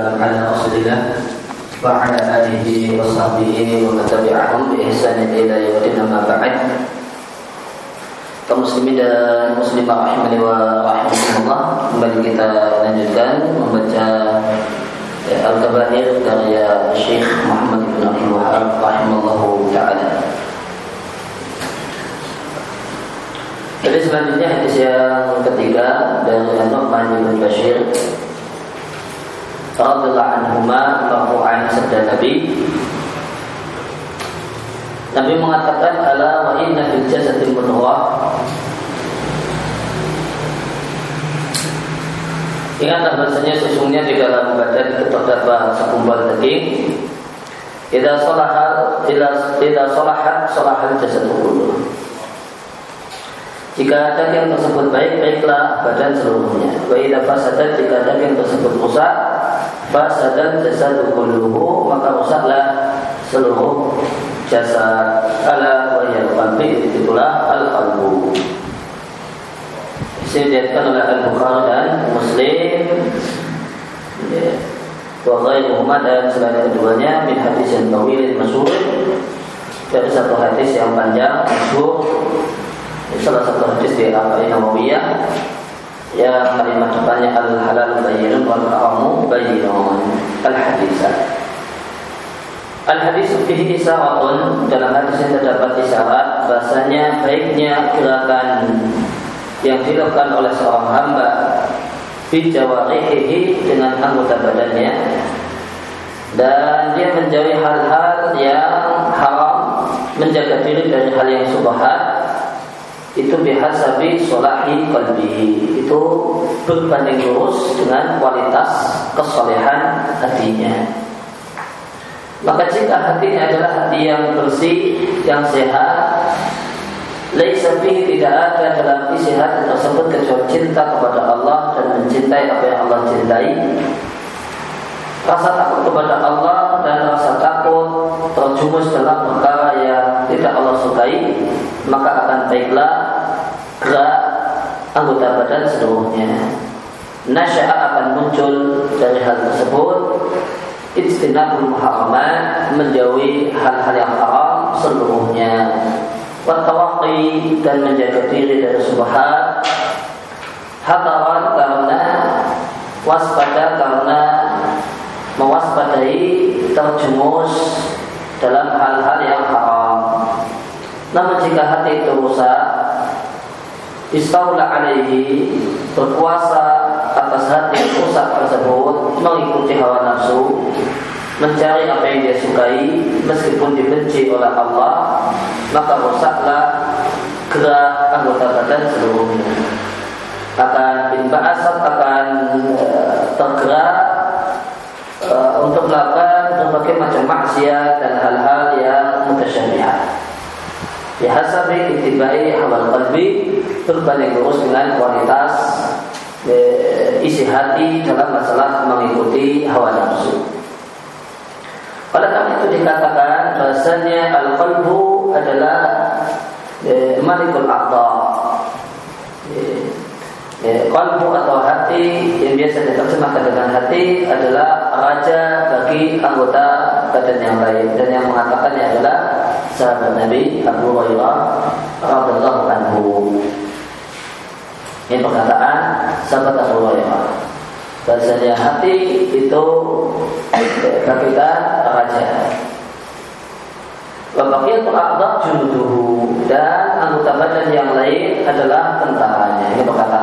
والسلام على رسول الله وعلى آله وصحبه ومن تبعهم بإحسان إلى يوم الدين أما بعد kaum muslimin dan muslimah rahimani wa rahimakumullah kembali kita lanjutkan membaca ya, Al-Kabair karya Syekh Muhammad bin Abdul Wahab rahimallahu taala. Jadi selanjutnya hadis yang ketiga dari An-Nu'man bin Bashir radhiyallahu anhuma marfu'an sabda Nabi. Nabi mengatakan ala wa inna fil jasadil mudghah Ingatlah bahasanya sesungguhnya di dalam badan terdapat segumpal daging. Tidak solahat Tidak, tidak solahat Solahat jasad kullu. Jika daging tersebut baik Baiklah badan seluruhnya. Wa idha fasadat Jika daging tersebut rusak Fasadat jasad kulluhu Maka rusaklah seluruh jasa ala wa ya qalbi itulah al qalbu disediakan oleh al bukhari dan muslim. Ya. wa ghairuhuma dan selain keduanya min hadis yang tawil masyhur. Dari satu hadis yang panjang masyhur. Salah satu hadis di Arba'in Yang kalimat depannya al halal bayyinun wal haramu bayyinun al hadisah Al-hadis fihi isyaratun. Dalam hadis yang terdapat isyarat Bahasanya baiknya gerakan Yang dilakukan oleh seorang hamba Bijawarihihi Dengan anggota badannya. Dan dia menjauhi hal-hal yang haram Menjaga diri dari hal yang subhat itu bihasabi solahi qalbi itu berbanding lurus dengan kualitas kesolehan hatinya. Maka jika hatinya adalah hati yang bersih, yang sehat, Laisa tidak ada dalam isi hati tersebut kecuali cinta kepada Allah dan mencintai apa yang Allah cintai. Rasa takut kepada Allah dan rasa takut terjumus dalam perkara yang tidak Allah sukai, maka akan baiklah gerak anggota badan seluruhnya. Nasya akan muncul dari hal tersebut Istinabul muharramat menjauhi hal-hal yang haram seluruhnya. Watawaqi dan menjaga diri dari subhat. Hataran karena waspada karena mewaspadai terjumus dalam hal-hal yang haram. Namun jika hati itu rusak, istaula alaihi berkuasa atas hati yang rusak tersebut mengikuti hawa nafsu mencari apa yang dia sukai meskipun dibenci oleh Allah maka rusaklah gerak anggota badan seluruhnya akan asap akan e, tergerak e, untuk melakukan macam maksiat dan hal-hal yang mutasyabihat ya hasabi itibai hawa qalbi berbanding lurus dengan kualitas e, isi hati dalam masalah mengikuti hawa nafsu. Pada karena itu dikatakan bahasanya al-qalbu adalah e, malikul. E, qalbu atau hati yang biasa diterjemahkan dengan hati adalah raja bagi anggota badan yang lain dan yang mengatakannya adalah sahabat Nabi Abu Hurairah radhiyallahu anhu. Ini perkataan sahabat Abu Hurairah. Bahasanya hati itu kita raja. Wabaqiyatul a'dha junuduhu dan anggota badan yang lain adalah tentaranya. Ini perkataan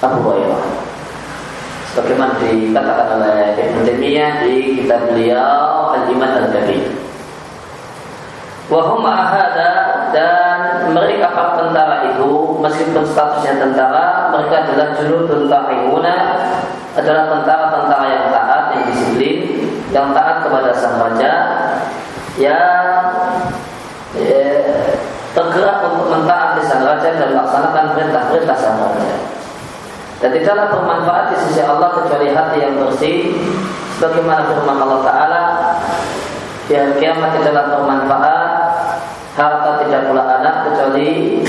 Abu Hurairah. Sebagaimana dikatakan oleh Ibn Taimiyah di kitab beliau Al-Iman Al-Kabir. Wahum ahada dan mereka para tentara itu meskipun statusnya tentara mereka adalah junudun ta'imuna adalah tentara-tentara yang taat yang disiplin yang taat kepada sang raja yang ya, tergerak untuk mentaati sang raja dan melaksanakan perintah-perintah sang raja dan tidaklah bermanfaat di sisi Allah kecuali hati yang bersih. Bagaimana firman Allah Ta'ala Di hari kiamat tidaklah bermanfaat Harta tidak pula anak kecuali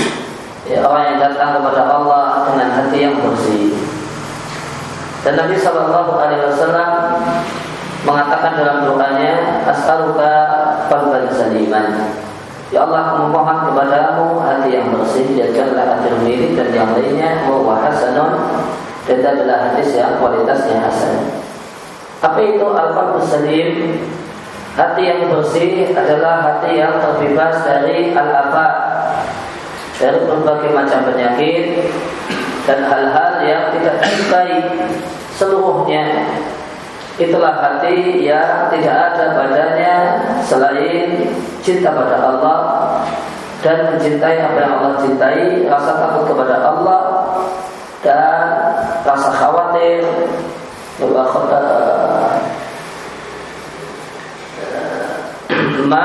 ya, Orang yang datang kepada Allah dengan hati yang bersih. Dan Nabi Sallallahu Alaihi Wasallam mengatakan dalam doanya As'aluka qalban saliman Ya Allah memohon kepadamu hati yang bersih Jadikanlah hati milik dan yang lainnya Wa hasanun Dan adalah hadis yang kualitasnya hasan Apa itu salim? Hati yang bersih adalah hati yang terbebas dari al-afa Dari berbagai macam penyakit Dan hal-hal yang tidak disukai seluruhnya Itulah hati yang tidak ada badannya selain cinta pada Allah dan mencintai apa yang Allah cintai, rasa takut kepada Allah dan rasa khawatir ma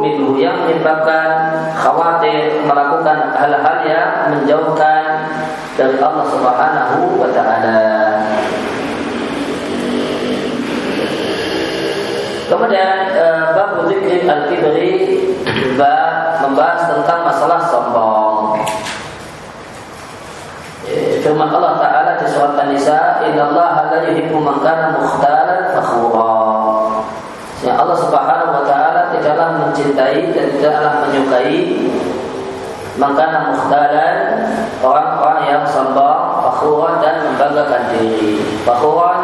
minhu yang menyebabkan khawatir melakukan hal-hal yang menjauhkan dari Allah Subhanahu wa taala. Kemudian uh, bab zikri al-kibri membahas tentang masalah sombong. Eh, firman Allah Taala di surat An-Nisa, "Inna Allah la yuhibbu man kana mukhtalan fakhura." Ya Allah Subhanahu wa taala tidaklah mencintai dan tidaklah menyukai makanan mukhtalan orang-orang yang sombong, fakhuran dan membanggakan diri. Fakhuran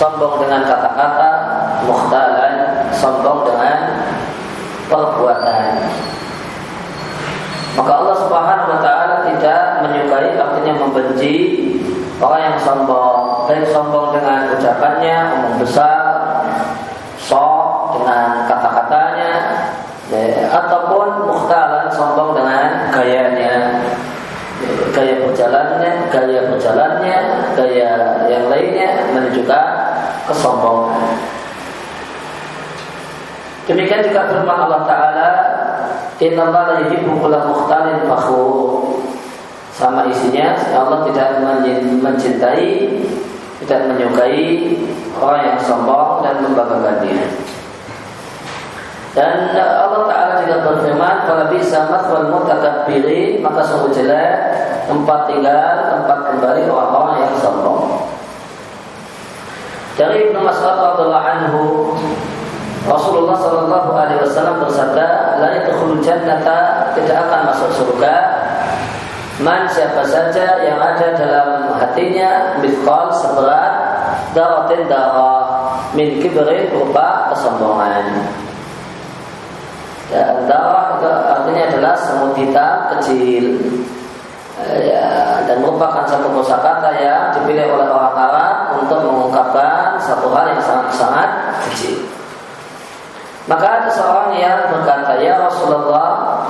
sombong dengan kata-kata, mukhtalan sombong dengan perbuatan. Maka Allah Subhanahu wa taala tidak menyukai artinya membenci orang yang sombong, baik sombong dengan ucapannya, omong besar, sok dengan kata-katanya, ya, ataupun mukhtalan sombong dengan gayanya, gaya berjalannya, gaya berjalannya, gaya yang lainnya menunjukkan kesombongan. Demikian juga firman Allah Taala, Inna Allah la yuhibbu kulla mukhtalin fakhur. Sama isinya, Allah tidak mencintai, tidak menyukai orang yang sombong dan membanggakan diri. Dan Allah Taala juga berfirman, "Kalau bisa mathwal mutakabbirin, maka sungguh jelek tempat tinggal, tempat kembali orang-orang yang sombong." Dari Ibnu Mas'ud radhiyallahu anhu Rasulullah Shallallahu Alaihi Wasallam bersabda, "La yadkhulul jannata tidak akan masuk surga man siapa saja yang ada dalam hatinya mithqal seberat daratin darah min kibrin berupa kesombongan." Dan darah artinya adalah semut hitam kecil ya, dan merupakan satu kosakata yang dipilih oleh orang Arab untuk mengungkapkan satu hal yang sangat-sangat kecil. Maka ada seorang yang berkata, Ya Rasulullah,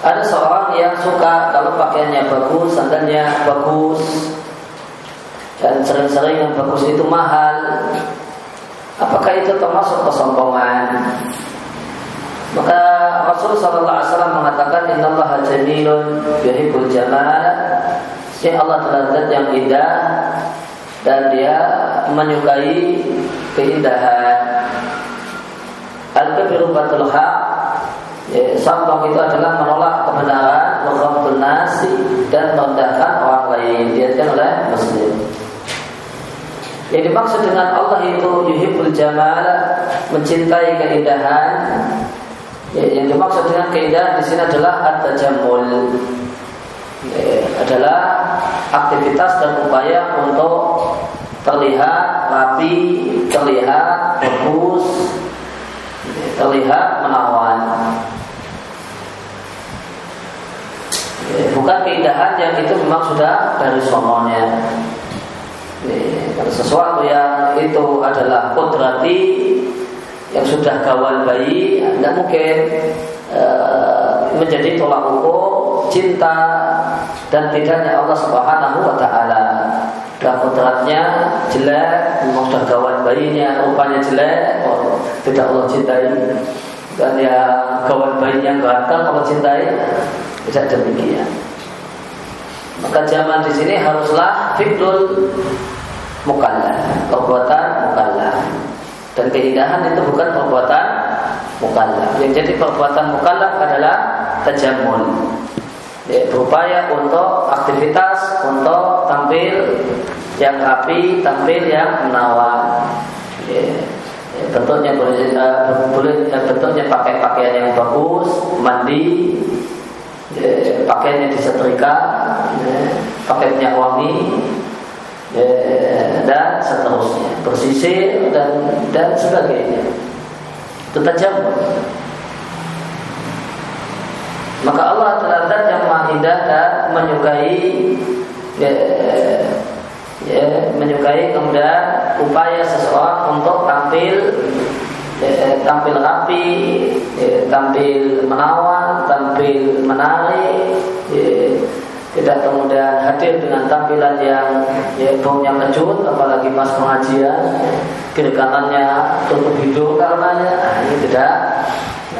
ada seorang yang suka kalau pakaiannya bagus, sandalnya bagus, dan sering-sering yang bagus itu mahal. Apakah itu termasuk kesombongan? Maka Rasul Sallallahu Alaihi Wasallam mengatakan Inna Allah jamilun yuhibbul jamal Si Allah adalah yang indah Dan dia menyukai keindahan Al-kabiru batul ya, Sombong itu adalah menolak kebenaran Menghamdun nasi Dan merendahkan orang lain. Diatkan oleh Muslim. Yang dimaksud dengan Allah itu Yuhibul jamal Mencintai keindahan. Ya, Yang dimaksud dengan keindahan di sini adalah At-tajamul ya, Adalah aktivitas dan upaya untuk terlihat rapi, terlihat bagus, terlihat menawan. Bukan keindahan yang itu memang sudah dari sononya. Kalau sesuatu yang itu adalah kodrati yang sudah gawal bayi, tidak mungkin e, menjadi tolak ukur cinta dan tidaknya Allah Subhanahu Wa Taala. Dan kodratnya jelek, memang sudah gawal bayinya, rupanya jelek, oh, tidak Allah cintai. Dan ya kawan bayinya ganteng Allah cintai. Tidak demikian. Maka zaman di sini haruslah fitrul mukallaf. Perbuatan mukallaf. Dan keindahan itu bukan perbuatan mukallaf. Yang jadi perbuatan mukallaf adalah tajamun ya, berupaya untuk aktivitas untuk tampil yang rapi tampil yang menawan ya bentuknya boleh uh, bentuknya pakai pakaian yang bagus, mandi, uh, pakaiannya disetrika, uh, pakaiannya wangi, uh, dan seterusnya, bersisir dan dan sebagainya. Itu tajam. Maka Allah telah yang maha indah menyukai ya, ya, menyukai kemudian upaya seseorang untuk tampil ya, tampil rapi, ya, tampil menawan, tampil menarik, ya, tidak kemudian hadir dengan tampilan yang ya, baunya kejut, apalagi pas pengajian, kiri kanannya tutup hidung karenanya, nah, ini tidak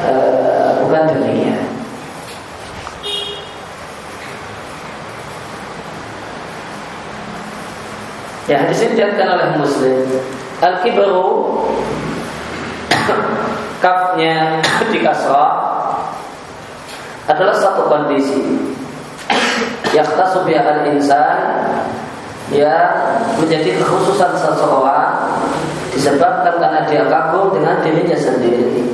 uh, bukan demikian. Ya hadis ini dikatakan oleh Muslim. Al kibru kafnya di kasrah adalah satu kondisi yang biha al insan ya menjadi kekhususan seseorang disebabkan karena dia kagum dengan dirinya sendiri.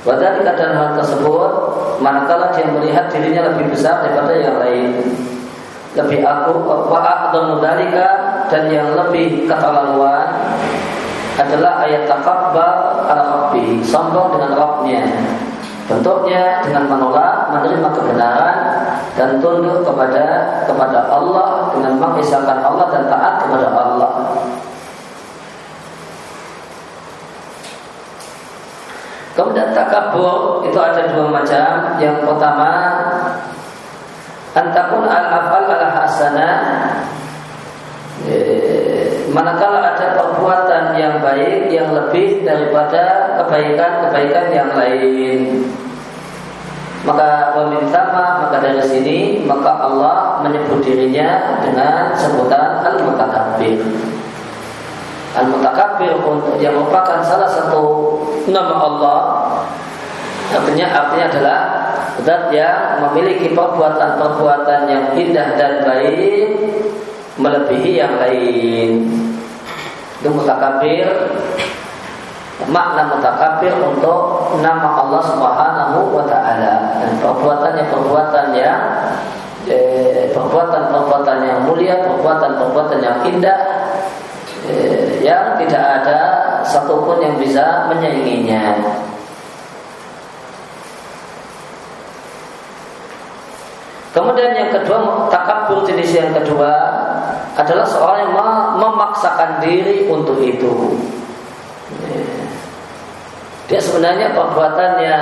Pada dalam hal tersebut, manakala dia melihat dirinya lebih besar daripada yang lain, lebih aku atau dan yang lebih keterlaluan adalah ayat takabbal ala rabbi sombong dengan Rabbnya bentuknya dengan menolak menerima kebenaran dan tunduk kepada kepada Allah dengan mengisahkan Allah dan taat kepada Allah Kemudian takabur itu ada dua macam. Yang pertama antakun al-afal al-hasanah manakala ada perbuatan yang baik yang lebih daripada kebaikan-kebaikan yang lain. Maka meminta maka dari sini maka Allah menyebut dirinya dengan sebutan al-mutakabbir. Al-mutakabbir yang merupakan salah satu nama Allah. Artinya artinya adalah zat yang memiliki perbuatan-perbuatan yang indah dan baik melebihi yang lain. Itu mutakabir makna mutakabir untuk nama Allah Subhanahu wa taala dan perbuatannya perbuatan yang eh, perbuatan-perbuatan yang mulia, perbuatan-perbuatan yang indah eh, yang tidak ada satupun yang bisa menyainginya. Kemudian yang kedua, takabur jenis yang kedua adalah seorang yang memaksakan diri untuk itu. Dia sebenarnya perbuatannya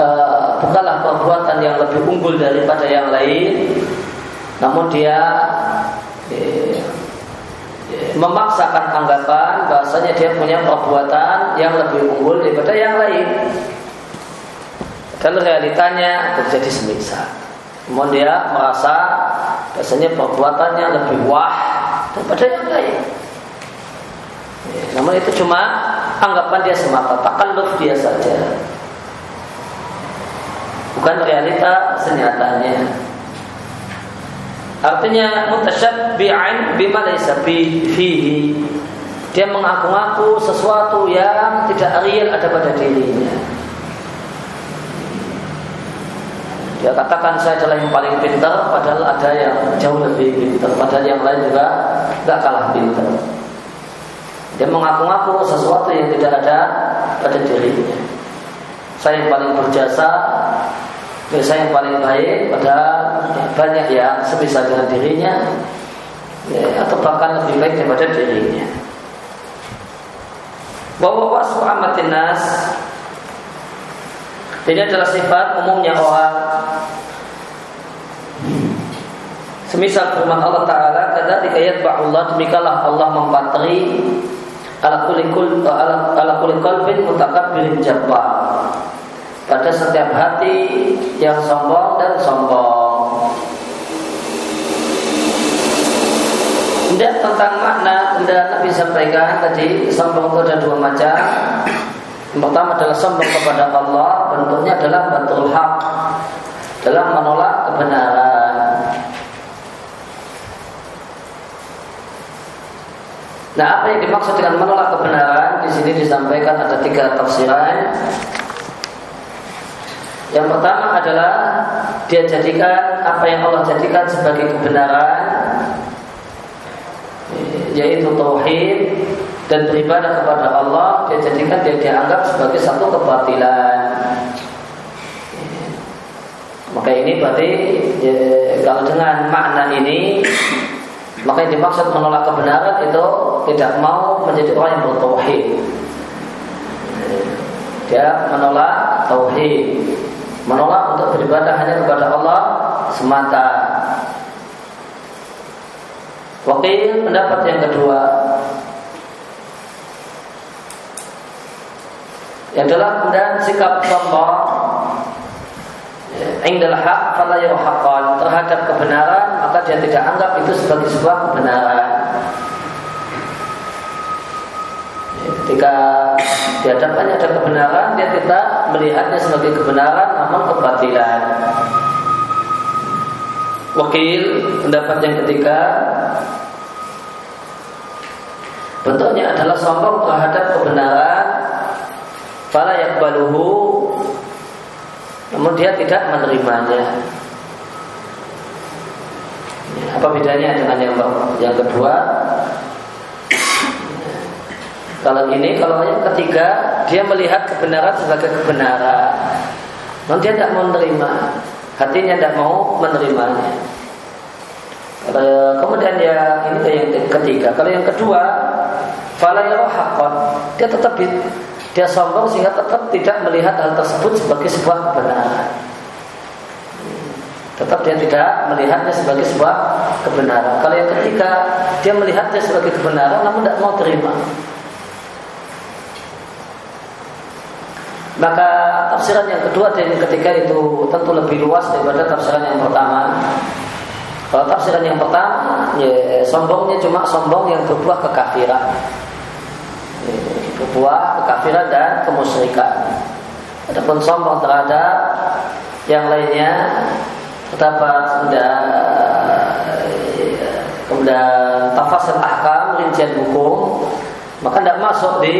uh, bukanlah perbuatan yang lebih unggul daripada yang lain, namun dia uh, memaksakan anggapan bahasanya dia punya perbuatan yang lebih unggul daripada yang lain. Dan realitanya terjadi semisal. Kemudian dia merasa biasanya perbuatannya lebih wah daripada yang lain. Ya, namun itu cuma anggapan dia semata, takalluf dia saja. Bukan realita senyatanya. Artinya mutasyabbi'an bima laysa fihi. Dia mengaku-ngaku sesuatu yang tidak real ada pada dirinya. Dia katakan saya adalah yang paling pintar, padahal ada yang jauh lebih pintar, padahal yang lain juga gak kalah pintar. Dia mengaku-ngaku sesuatu yang tidak ada pada dirinya. Saya yang paling berjasa, saya yang paling baik, padahal banyak yang sebisa dengan dirinya, ya, atau bahkan lebih baik daripada dirinya. Bahwa wasu amatin nas ini adalah sifat umumnya orang Semisal firman Allah Taala, kata dikayat Allah demikianlah Allah mempatri ala kulli kul ala, ala kulli qalbin mutakabbirin jabbar. Pada setiap hati yang sombong dan sombong. Kemudian tentang makna kemudian Nabi sampaikan tadi sombong itu ada dua macam. Yang pertama adalah sombong kepada Allah, bentuknya adalah betul hak dalam menolak kebenaran. Nah, apa yang dimaksud dengan menolak kebenaran? Di sini disampaikan ada tiga tafsiran. Yang pertama adalah dia jadikan apa yang Allah jadikan sebagai kebenaran yaitu tauhid dan beribadah kepada Allah dia jadikan dia dianggap sebagai satu kebatilan. Maka ini berarti ya, kalau dengan makna ini maka yang dimaksud menolak kebenaran itu tidak mau menjadi orang yang bertauhid. Dia menolak tauhid menolak untuk beribadah hanya kepada Allah semata. Wakil pendapat yang kedua yang adalah kemudian sikap sombong indal hak fala haqqan terhadap kebenaran maka dia tidak anggap itu sebagai sebuah kebenaran Ketika di ada kebenaran, dia tidak melihatnya sebagai kebenaran, namun kebatilan. Wakil pendapat yang ketiga bentuknya adalah sombong terhadap kebenaran fala yakbaluhu namun dia tidak menerimanya apa bedanya dengan yang yang kedua kalau ini, kalau yang ketiga, dia melihat kebenaran sebagai kebenaran. Non dia tidak mau menerima, hatinya tidak mau menerimanya. Kemudian ya ini yang ketiga. Kalau yang kedua, fala dia tetap dia sombong sehingga tetap tidak melihat hal tersebut sebagai sebuah kebenaran. Tetap dia tidak melihatnya sebagai sebuah kebenaran. Kalau yang ketiga, dia melihatnya sebagai kebenaran namun tidak mau terima. Maka tafsiran yang kedua dan yang ketiga itu tentu lebih luas daripada tafsiran yang pertama. Kalau tafsiran yang pertama, ya, sombongnya cuma sombong yang berbuah kekafiran, berbuah kekafiran dan kemusyrikan. Adapun sombong terhadap yang lainnya terdapat kemudian kemudian tafsir ahkam rincian hukum maka tidak masuk di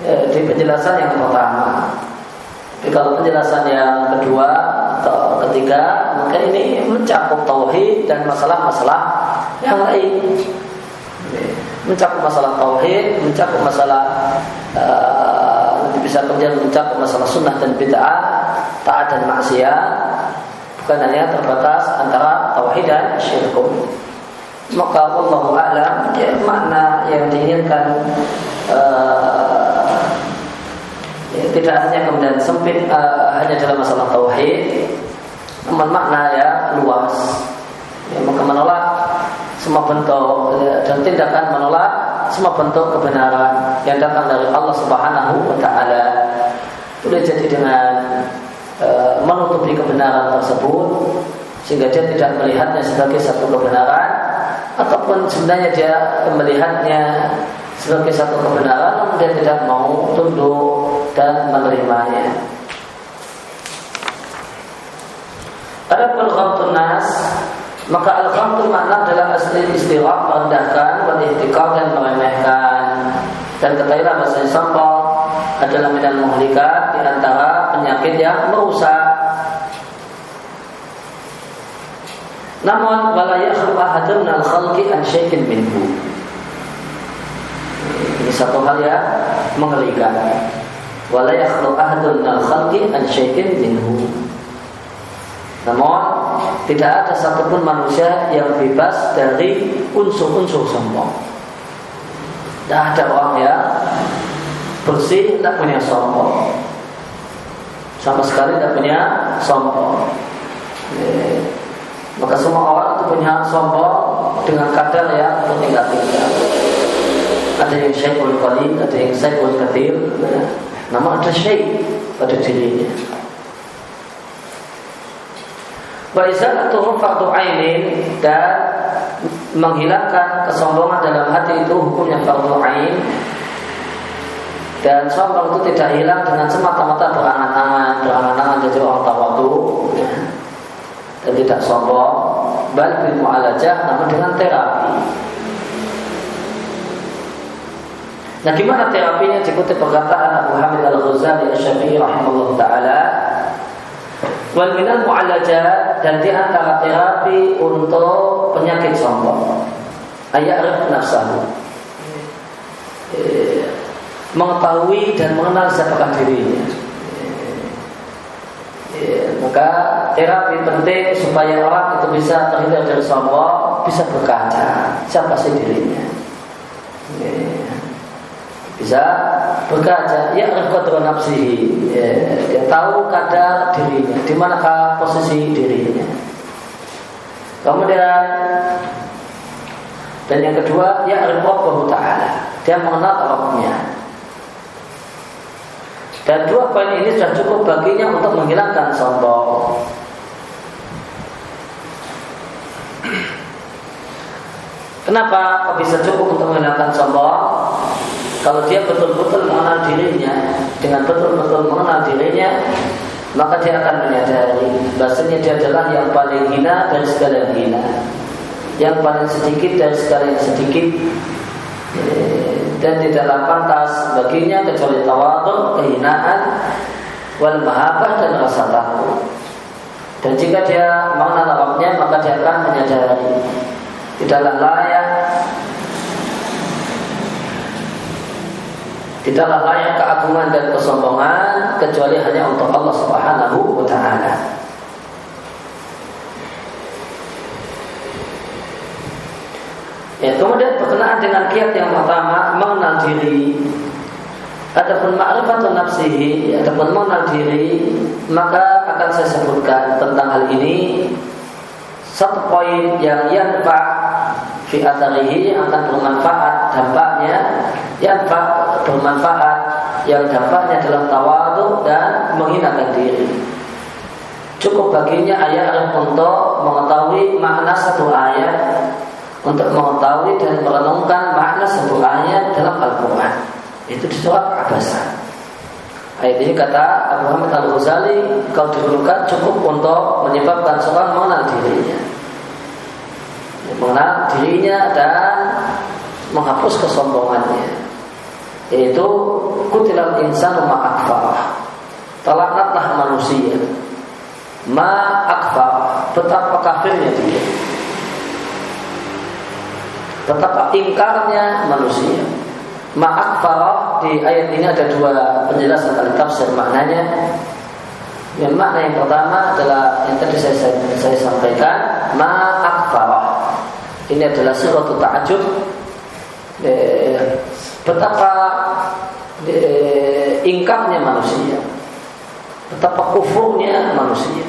ya, di penjelasan yang pertama. Tapi kalau penjelasan yang kedua atau ketiga, maka ini mencakup tauhid dan masalah-masalah yang lain. Mencakup masalah tauhid, mencakup masalah uh, bisa kemudian mencakup masalah sunnah dan bid'ah, taat dan maksiat, bukan hanya terbatas antara tauhid dan syirkum. Maka Allah a'lam ya, makna yang diinginkan uh, ya, tidak hanya kemudian sempit uh, hanya dalam masalah tauhid namun makna ya luas ya, maka menolak semua bentuk ya, dan tindakan menolak semua bentuk kebenaran yang datang dari Allah Subhanahu wa taala boleh jadi dengan uh, menutupi kebenaran tersebut sehingga dia tidak melihatnya sebagai satu kebenaran ataupun sebenarnya dia melihatnya sebagai satu kebenaran dia tidak mau tunduk dan menerimanya. Adapun ghamtun nas maka al-ghamtu makna adalah asli istilah merendahkan, berihtikar dan meremehkan. Dan ketahuilah bahasa sombong adalah medan muhlikat di antara penyakit yang merusak. Namun wala yakhlu ahadun al khalqi an syai'in minhu. Ini satu hal yang mengerikan. Wala yakhlu ahadun al khalqi an syai'in minhu. Namun tidak ada satupun manusia yang bebas dari unsur-unsur sombong. Tidak ada orang yang bersih tidak punya sombong. Sama sekali tidak punya sombong. Maka semua orang itu punya sombong dengan kadar yang bertingkat-tingkat ada yang syai'ul qalil, ada yang syai'ul kathir. Ya. Nama ada syai' pada dirinya. Wa izalatuhu fardu ainin dan menghilangkan kesombongan dalam hati itu hukumnya fardu ain. Dan sombong itu tidak hilang dengan semata-mata berangan-angan, berangan-angan jadi orang tawadu ya. dan tidak sombong, bal bil mu'alajah namun dengan terapi. Nah gimana terapinya dikutip perkataan Abu Hamid Al-Ghazali Al-Syafi'i rahimahullah ta'ala Wal minal mu'alajat dan di antara terapi untuk penyakit sombong. Ayat nafsahu. Eh, Mengetahui dan mengenal siapakah dirinya. Eh, Maka terapi penting supaya orang itu bisa terhindar dari sombong Bisa berkaca siapa sih dirinya. eh, bisa berkaca ya qadra nafsihi. Ya, dia tahu kadar dirinya di manakah posisi dirinya. Kemudian dan yang kedua ya Rabbahu taala. Dia mengenal Rabbnya. Dan dua poin ini sudah cukup baginya untuk menghilangkan sombong. Kenapa bisa cukup untuk menghilangkan sombong? Kalau dia betul-betul mengenal dirinya Dengan betul-betul mengenal dirinya Maka dia akan menyadari Bahasanya dia adalah yang paling hina dari segala yang hina. Yang paling sedikit dari segala yang sedikit. Eh, Dan tidaklah pantas baginya Kecuali tawaduk, kehinaan Wal mahabah dan rasa takut. Dan jika dia mengenal Rabbnya Maka dia akan menyadari Tidaklah layak Tidaklah layak keagungan dan kesombongan kecuali hanya untuk Allah Subhanahu wa taala. Ya, kemudian berkenaan dengan kiat yang pertama mengenal diri. Adapun ma'rifatun nafsihi, adapun mengenal diri, maka akan saya sebutkan tentang hal ini satu poin yang yanfa fi yang akan bermanfaat dampaknya yanfa bermanfaat yang dampaknya adalah tawadu dan menghinakan diri. Cukup baginya ayat untuk mengetahui makna satu ayat untuk mengetahui dan merenungkan makna satu ayat dalam Al-Quran. Itu di surat Abasa. Ayat ini kata Abu Hamid Al-Ghazali Kau diperlukan cukup untuk menyebabkan seorang mengenal dirinya Mengenal dirinya dan menghapus kesombongannya. Yaitu kutilal insan ma akfarah. Talaknatlah manusia. Ma akfarah. Betapa kafirnya dia. Betapa ingkarnya manusia. Ma akfarah di ayat ini ada dua penjelasan kali tafsir maknanya. Yang makna yang pertama adalah yang tadi saya, saya, saya sampaikan ma akfarah ini adalah suatu ta'ajub eh, betapa eh, ingkarnya manusia, betapa kufurnya manusia.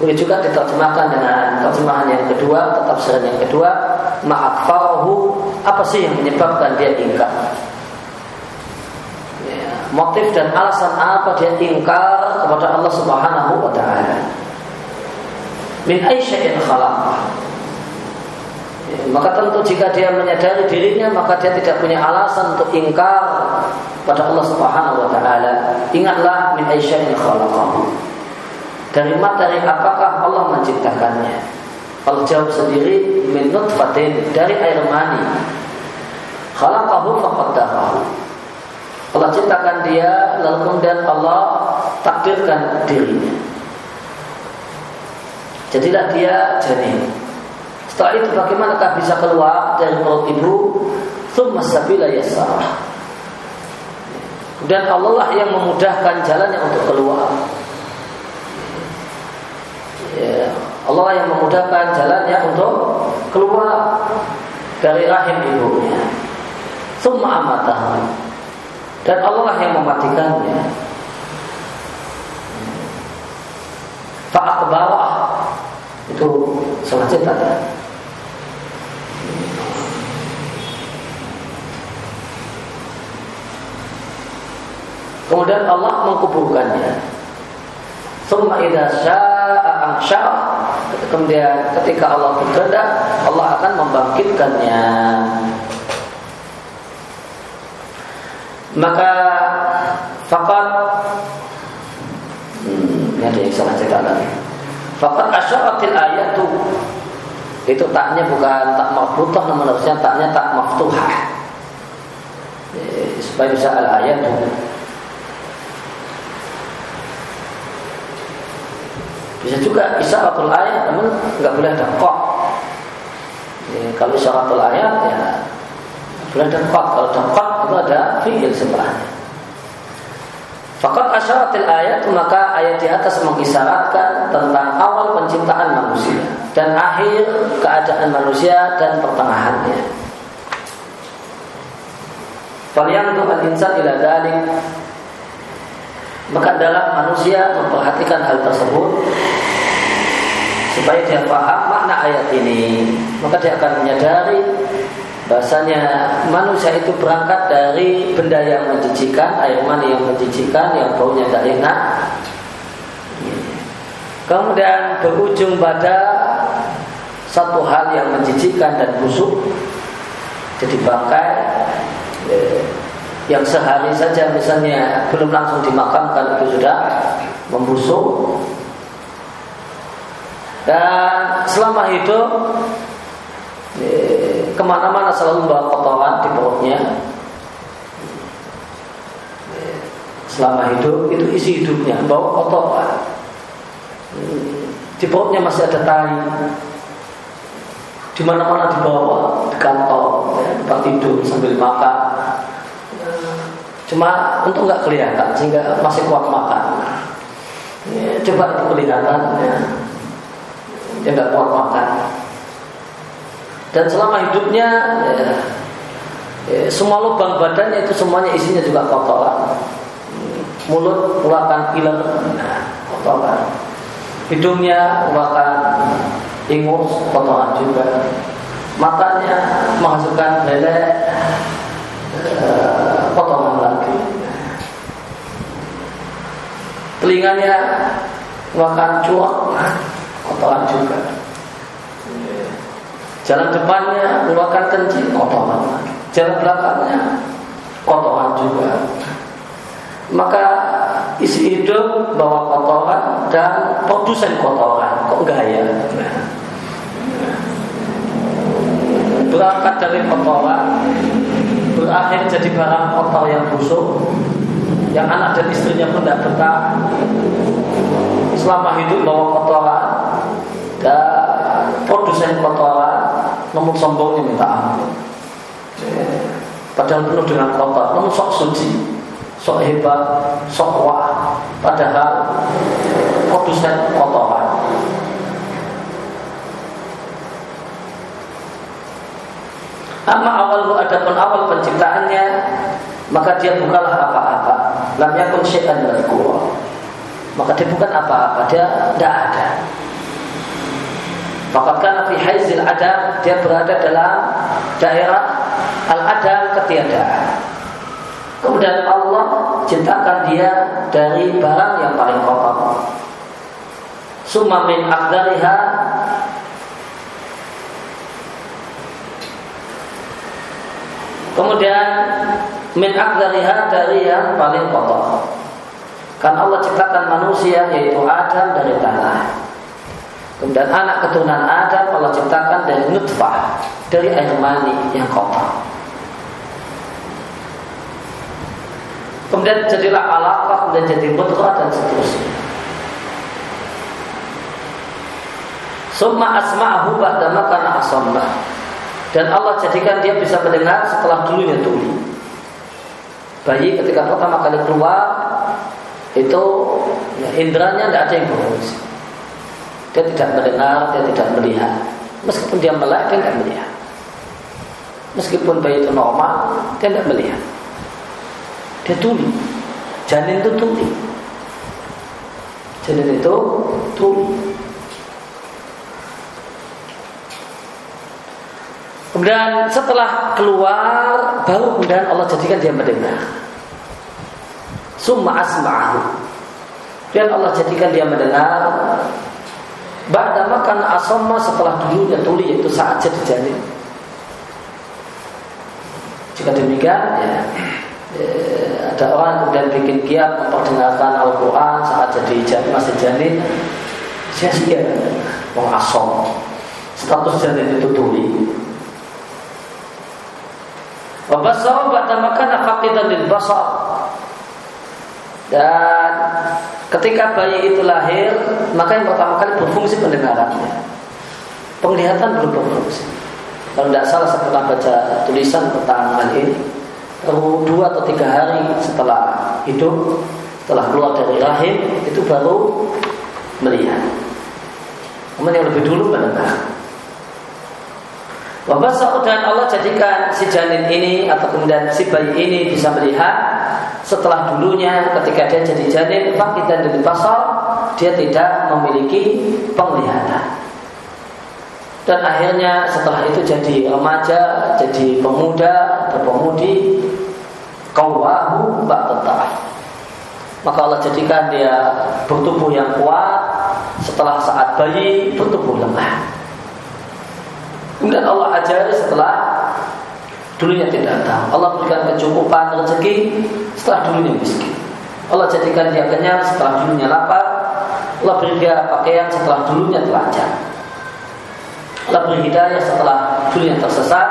Begitu juga diterjemahkan dengan terjemahan yang kedua, tetap yang kedua, ma'akfarahu, apa sih yang menyebabkan dia ingkar? Ya, motif dan alasan apa dia ingkar kepada Allah Subhanahu wa taala? Min aisya'in khalaqah maka tentu jika dia menyadari dirinya maka dia tidak punya alasan untuk ingkar pada Allah Subhanahu wa taala. Ingatlah min aisya'in khalaqahu. Dari materi apakah Allah menciptakannya? Allah jawab sendiri min nutfatin dari air mani. Khalaqahu faqaddarahu. Allah ciptakan dia lalu kemudian Allah takdirkan dirinya. Jadilah dia janin. Setelah itu bagaimanakah bisa keluar dari perut ibu? Thumma sabila yasarah. Dan Allah lah yang memudahkan jalannya untuk keluar. Ya, Allah lah yang memudahkan jalannya untuk keluar dari rahim ibunya. Thumma amatah. Dan Allah lah yang mematikannya. Fa'akbarah itu cetak Kemudian Allah mengkuburkannya. Summa idza syaa'a Kemudian ketika Allah berkehendak, Allah akan membangkitkannya. Maka fakat hmm, ini ada yang salah cetak lagi. Fakat asyaratil ayat itu itu taknya bukan tak mafutah namun harusnya taknya tak maftuhah supaya bisa al ayat bisa juga isyaratul ayat namun nggak boleh ada kok ya, kalau isyaratul ayat ya boleh ada kok kalau ada kok itu ada fiil sebelahnya Fakat asyaratil ayat maka ayat di atas mengisyaratkan tentang awal penciptaan manusia dan akhir keadaan manusia dan pertengahannya. Falyanzur al-insan ila dalik maka dalam manusia memperhatikan hal tersebut supaya dia paham makna ayat ini. Maka dia akan menyadari bahasanya manusia itu berangkat dari benda yang menjijikan air mani yang menjijikan yang baunya tidak enak. Kemudian berujung pada satu hal yang menjijikan dan busuk jadi bangkai eh, yang sehari saja misalnya belum langsung dimakamkan itu sudah membusuk. Dan selama hidup eh, ke mana-mana selalu membawa kotoran di perutnya. Eh, selama hidup itu isi hidupnya bawa kotoran. Di perutnya masih ada tali di mana-mana dibawa di kantong ya, tempat tidur sambil makan Cuma untuk nggak kelihatan sehingga masih kuat makan. Ya, coba itu kelihatan ya. Nggak kuat makan. Dan selama hidupnya ya, ya, semua lubang badannya itu semuanya isinya juga kotoran. Mulut keluarkan iler, nah, kotoran. Hidungnya keluarkan ingus, kotoran juga. Matanya menghasilkan lele, kotoran lagi. Telinganya makan cuak, kotoran juga. Jalan depannya mengeluarkan kencing, kotoran. Jalan belakangnya kotoran juga. Maka isi hidup bawa kotoran dan produsen kotoran kok gaya. Berangkat dari kotoran berakhir jadi barang kotor yang busuk yang anak dan istrinya pun tidak betah. Selama hidup bawa kotoran dan produsen kotoran namun sombongnya minta ampun padahal penuh dengan kotor. Namun sok suci sok hebat sok wah padahal produsen kotoran. Amma awal adapun awal penciptaannya maka dia bukanlah apa-apa. Lam yakun syai'an madhkura. Maka dia bukan apa-apa, dia tidak ada. Maka karena fi haizil adam dia berada dalam daerah al-adam ketiadaan. Kemudian Allah ciptakan dia dari barang yang paling kotor. Summa min Kemudian min akdariha dari yang paling kotor. Kan Allah ciptakan manusia yaitu Adam dari tanah. Kemudian anak keturunan Adam Allah ciptakan dari nutfah, dari air mani yang kotor. Kemudian jadilah alaqah, kemudian jadi mudghah dan seterusnya. Summa asma'ahu ba'da makana asamma dan Allah jadikan dia bisa mendengar setelah dulunya tuli. Bayi ketika pertama kali keluar itu ya, indranya tidak ada yang berfungsi. Dia tidak mendengar, dia tidak melihat. Meskipun dia melek, dia tidak melihat. Meskipun bayi itu normal, dia tidak melihat. Dia tuli. Janin itu tuli. Janin itu tuli. Kemudian setelah keluar baru kemudian Allah jadikan dia mendengar. Summa asma'ahu. Dan Allah jadikan dia mendengar. Ba'da makan asoma setelah dulunya tuli yaitu saat jadi janin. Jika demikian ya, ya ada orang kemudian bikin giat memperdengarkan Al-Quran saat jadi janin masih janin sia-sia mau asom status janin itu tuli Wabasau ba'da makana faqidan lil basar. Dan ketika bayi itu lahir, maka yang pertama kali berfungsi pendengarannya. Penglihatan belum berfungsi. Kalau tidak salah saya pernah baca tulisan tentang hal ini. Baru dua atau tiga hari setelah hidup, setelah keluar dari rahim, itu baru melihat. Kemudian yang lebih dulu mendengar. Wabasau dan Allah jadikan si janin ini atau kemudian si bayi ini bisa melihat setelah dulunya ketika dia jadi janin dan dari pasal dia tidak memiliki penglihatan. Dan akhirnya setelah itu jadi remaja jadi pemuda atau pemudi kawahu mbak tetap maka Allah jadikan dia bertubuh yang kuat setelah saat bayi bertubuh lemah. Kemudian Allah ajari setelah dulunya tidak tahu. Allah berikan kecukupan rezeki setelah dulunya miskin. Allah jadikan dia kenyang setelah dulunya lapar. Allah beri dia pakaian setelah dulunya telanjang. Allah beri hidayah setelah dulunya tersesat.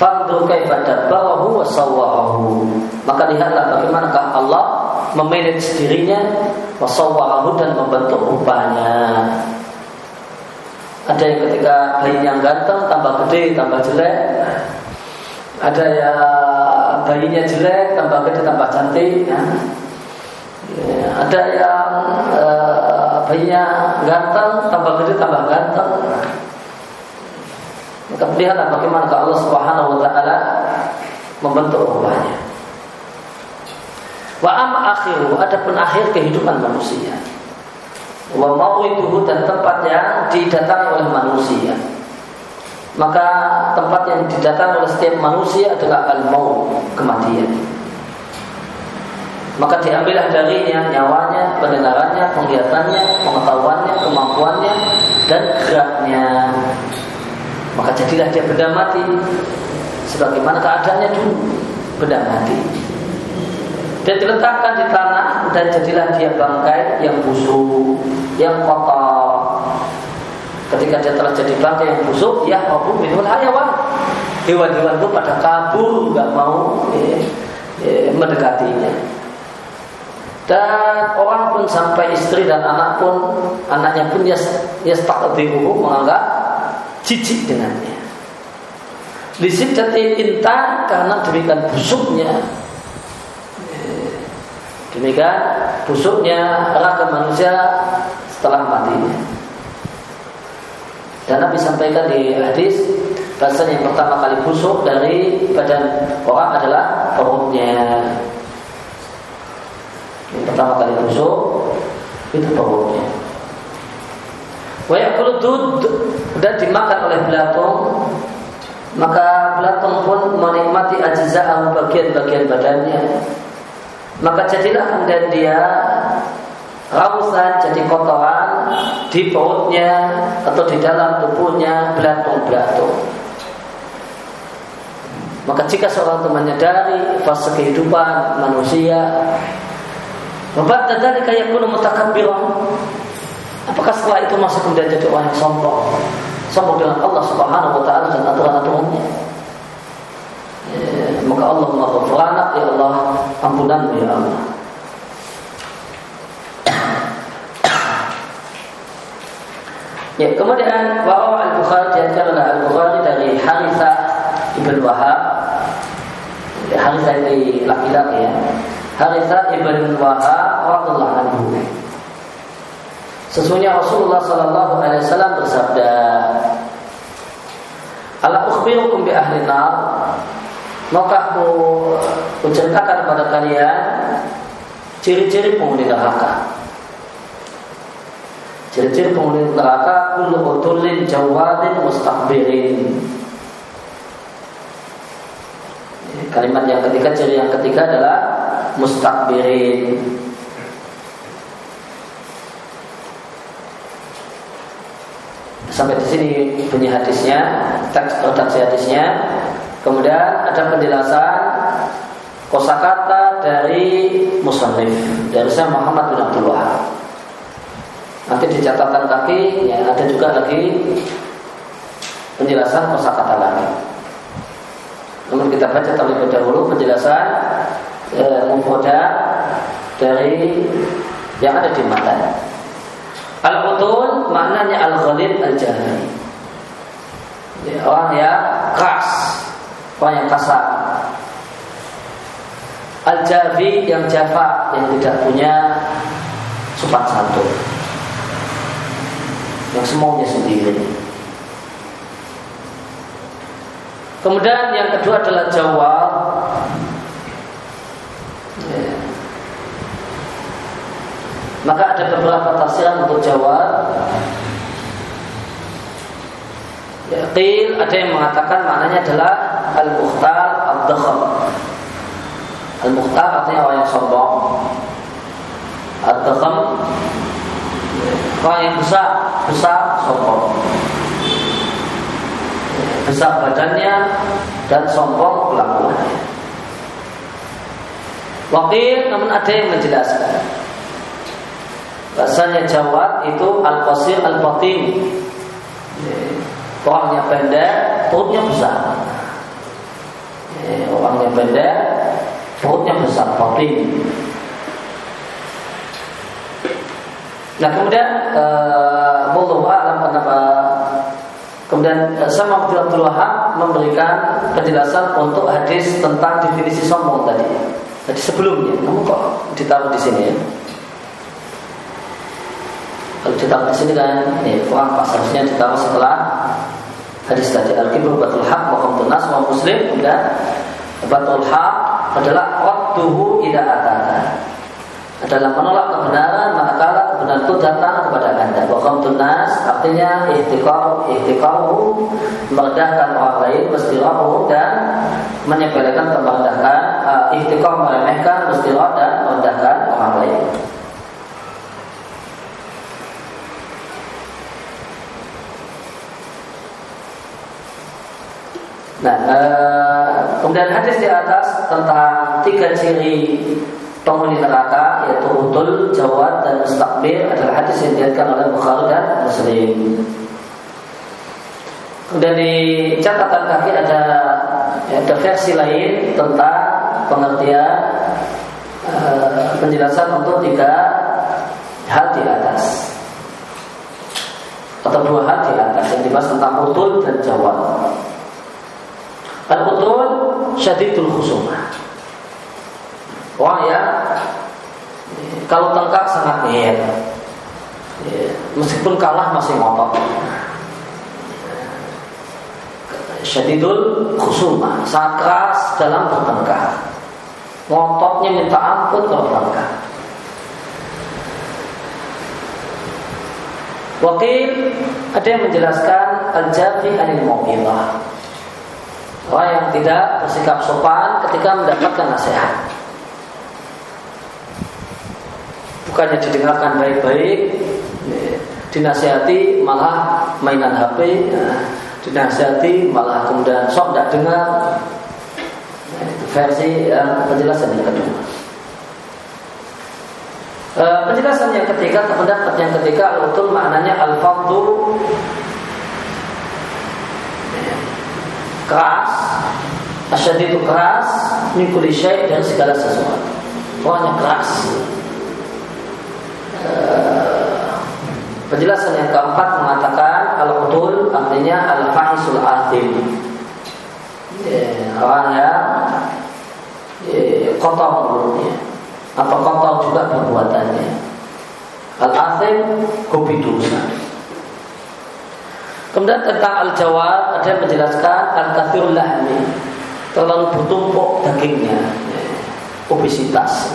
Fandur kaifa dabbarahu wa. Maka lihatlah bagaimanakah Allah memanage dirinya wa dan membentuk rupanya. Ada yang ketika bayinya ganteng tambah gede tambah jelek. Ada yang bayinya jelek tambah gede tambah cantik. Ya. Ya, ada yang uh, bayinya ganteng tambah gede tambah ganteng. Maka lihatlah bagaimana Allah Subhanahu wa taala membentuk rupanya. Wa am akhiru adapun akhir kehidupan manusia wa mau'iduhu dan tempat yang didatangi oleh manusia. Maka tempat yang didatangi oleh setiap manusia adalah al-maut, kematian. Maka diambillah darinya nyawanya, pendengarannya, penglihatannya, pengetahuannya, kemampuannya, dan geraknya. Maka jadilah dia benda mati sebagaimana keadaannya dulu benda mati dan diletakkan di tanah dan jadilah dia bangkai yang busuk, yang kotor. Ketika dia telah jadi bangkai yang busuk, ya aku minul hayawan. Hewan-hewan itu pada kabur, nggak mau ya, ya, mendekatinya. Dan orang pun sampai istri dan anak pun anaknya pun ya ya menganggap jijik dengannya. Di siddati intan karena demikian busuknya Demikian busuknya raga manusia setelah matinya. Dan Nabi sampaikan di hadis bahasa yang pertama kali busuk dari badan orang adalah perutnya. Yang pertama kali busuk itu perutnya. Wayakul dud dan dimakan oleh belatung maka belatung pun menikmati ajza'ahu bagian-bagian badannya maka jadilah kemudian dia rausan jadi kotoran di perutnya atau di dalam tubuhnya belatung-belatung. Maka jika seorang itu menyadari fase kehidupan manusia, Bapak dari kayak kuno mutakabbiran. Apakah setelah itu masuk kemudian jadi orang yang sombong? Sombong dengan Allah Subhanahu wa taala dan aturan-aturannya maka Allah maghfiranak ya Allah ampunanmu ya Allah. Ya, kemudian bahwa Al-Bukhari diatkan oleh Al-Bukhari dari Haritha Ibn Wahab. Ya, Haritha ini laki-laki ya. Haritha Ibn Wahab Radullah anhu. Sesungguhnya Rasulullah Sallallahu Alaihi Wasallam bersabda Ala ukhbirukum bi ahli nar maka aku menceritakan kepada kalian ciri-ciri penghuni neraka. Ciri-ciri penghuni neraka kullu utulin jawadin mustakbirin. Kalimat yang ketiga, ciri yang ketiga adalah mustakbirin. Sampai di sini bunyi hadisnya, teks redaksi hadisnya. Kemudian ada penjelasan kosakata dari musannif dari saya Muhammad bin Abdul Wahab. Nanti di catatan kaki ya, ada juga lagi penjelasan kosakata lagi. Namun kita baca terlebih dahulu penjelasan e, dari yang ada di mata. Al-utul maknanya al-ghalib al-jahil. Ya, orang yang keras, orang yang kasar. Al-jafi yang jafa yang tidak punya sopan santun. Yang semuanya sendiri. Kemudian yang kedua adalah jawab. Ya. Maka ada beberapa tafsiran untuk jawab. Ya, ada yang mengatakan maknanya adalah al-mukhtar ad-dakham. Al-mukhtar artinya orang yang sombong. Ad-dakham orang yang besar, besar sombong besar badannya dan sombong kelakuannya. Wakil namun ada yang menjelaskan Bahasanya jawab itu al-qasir al-batin Orangnya pendek, perutnya besar Orangnya pendek, perutnya besar, batin Nah kemudian uh, alam kenapa Kemudian eh, sama Abdul Wahab memberikan penjelasan untuk hadis tentang definisi sombong tadi. Tadi sebelumnya, kamu kok ditaruh di sini ya? Kalau ditaruh di sini kan, ini kurang pas harusnya ditaruh setelah hadis tadi. Al-Kibru Batul Haq, Muhammad Nas, Muslim, kemudian Batul Haq adalah waktuhu ataka adalah menolak kebenaran manakala kebenaran itu datang kepada anda. Bahkan tunas artinya ihtikar ihtikaru merendahkan orang lain mestirahu dan menyepelekan atau merendahkan uh, meremehkan mestirah dan merendahkan orang lain. Nah, uh, kemudian hadis di atas tentang tiga ciri penghuni neraka yaitu utul, jawad dan mustakbir adalah hadis yang diriatkan oleh Bukhari dan Muslim. Kemudian di catatan kaki ada ada versi lain tentang pengertian uh, penjelasan untuk tiga hal di atas atau dua hal di atas yang dibahas tentang utul dan jawad. Al-utul syadidul khusumah Orang ya kalau tengkak sangat niat. Ya, meskipun kalah masih ngotot. Syadidul khusumah, sangat keras dalam bertengkar. Ngototnya minta ampun kalau tengkar. Wakil ada yang menjelaskan al-jafi anil mu'ilah. Orang yang tidak bersikap sopan ketika mendapatkan nasihat. bukannya didengarkan baik-baik dinasihati malah mainan HP dinasihati malah kemudian sok tidak dengar. Versi yang penjelasan yang kedua. E, penjelasan yang ketiga terpendapat yang ketiga al maknanya al-fadlu. Keras asyad itu keras mikuli syait dan segala sesuatu pokoknya keras Penjelasan yang keempat mengatakan al-udul artinya al-fahisul atim. Ya, orang yang ya, kotor mulutnya atau kotor juga perbuatannya. Al-atim hobi dosa. Kemudian tentang al-jawab ada yang menjelaskan al-kathirul lahmi terlalu bertumpuk dagingnya, ya, obesitas.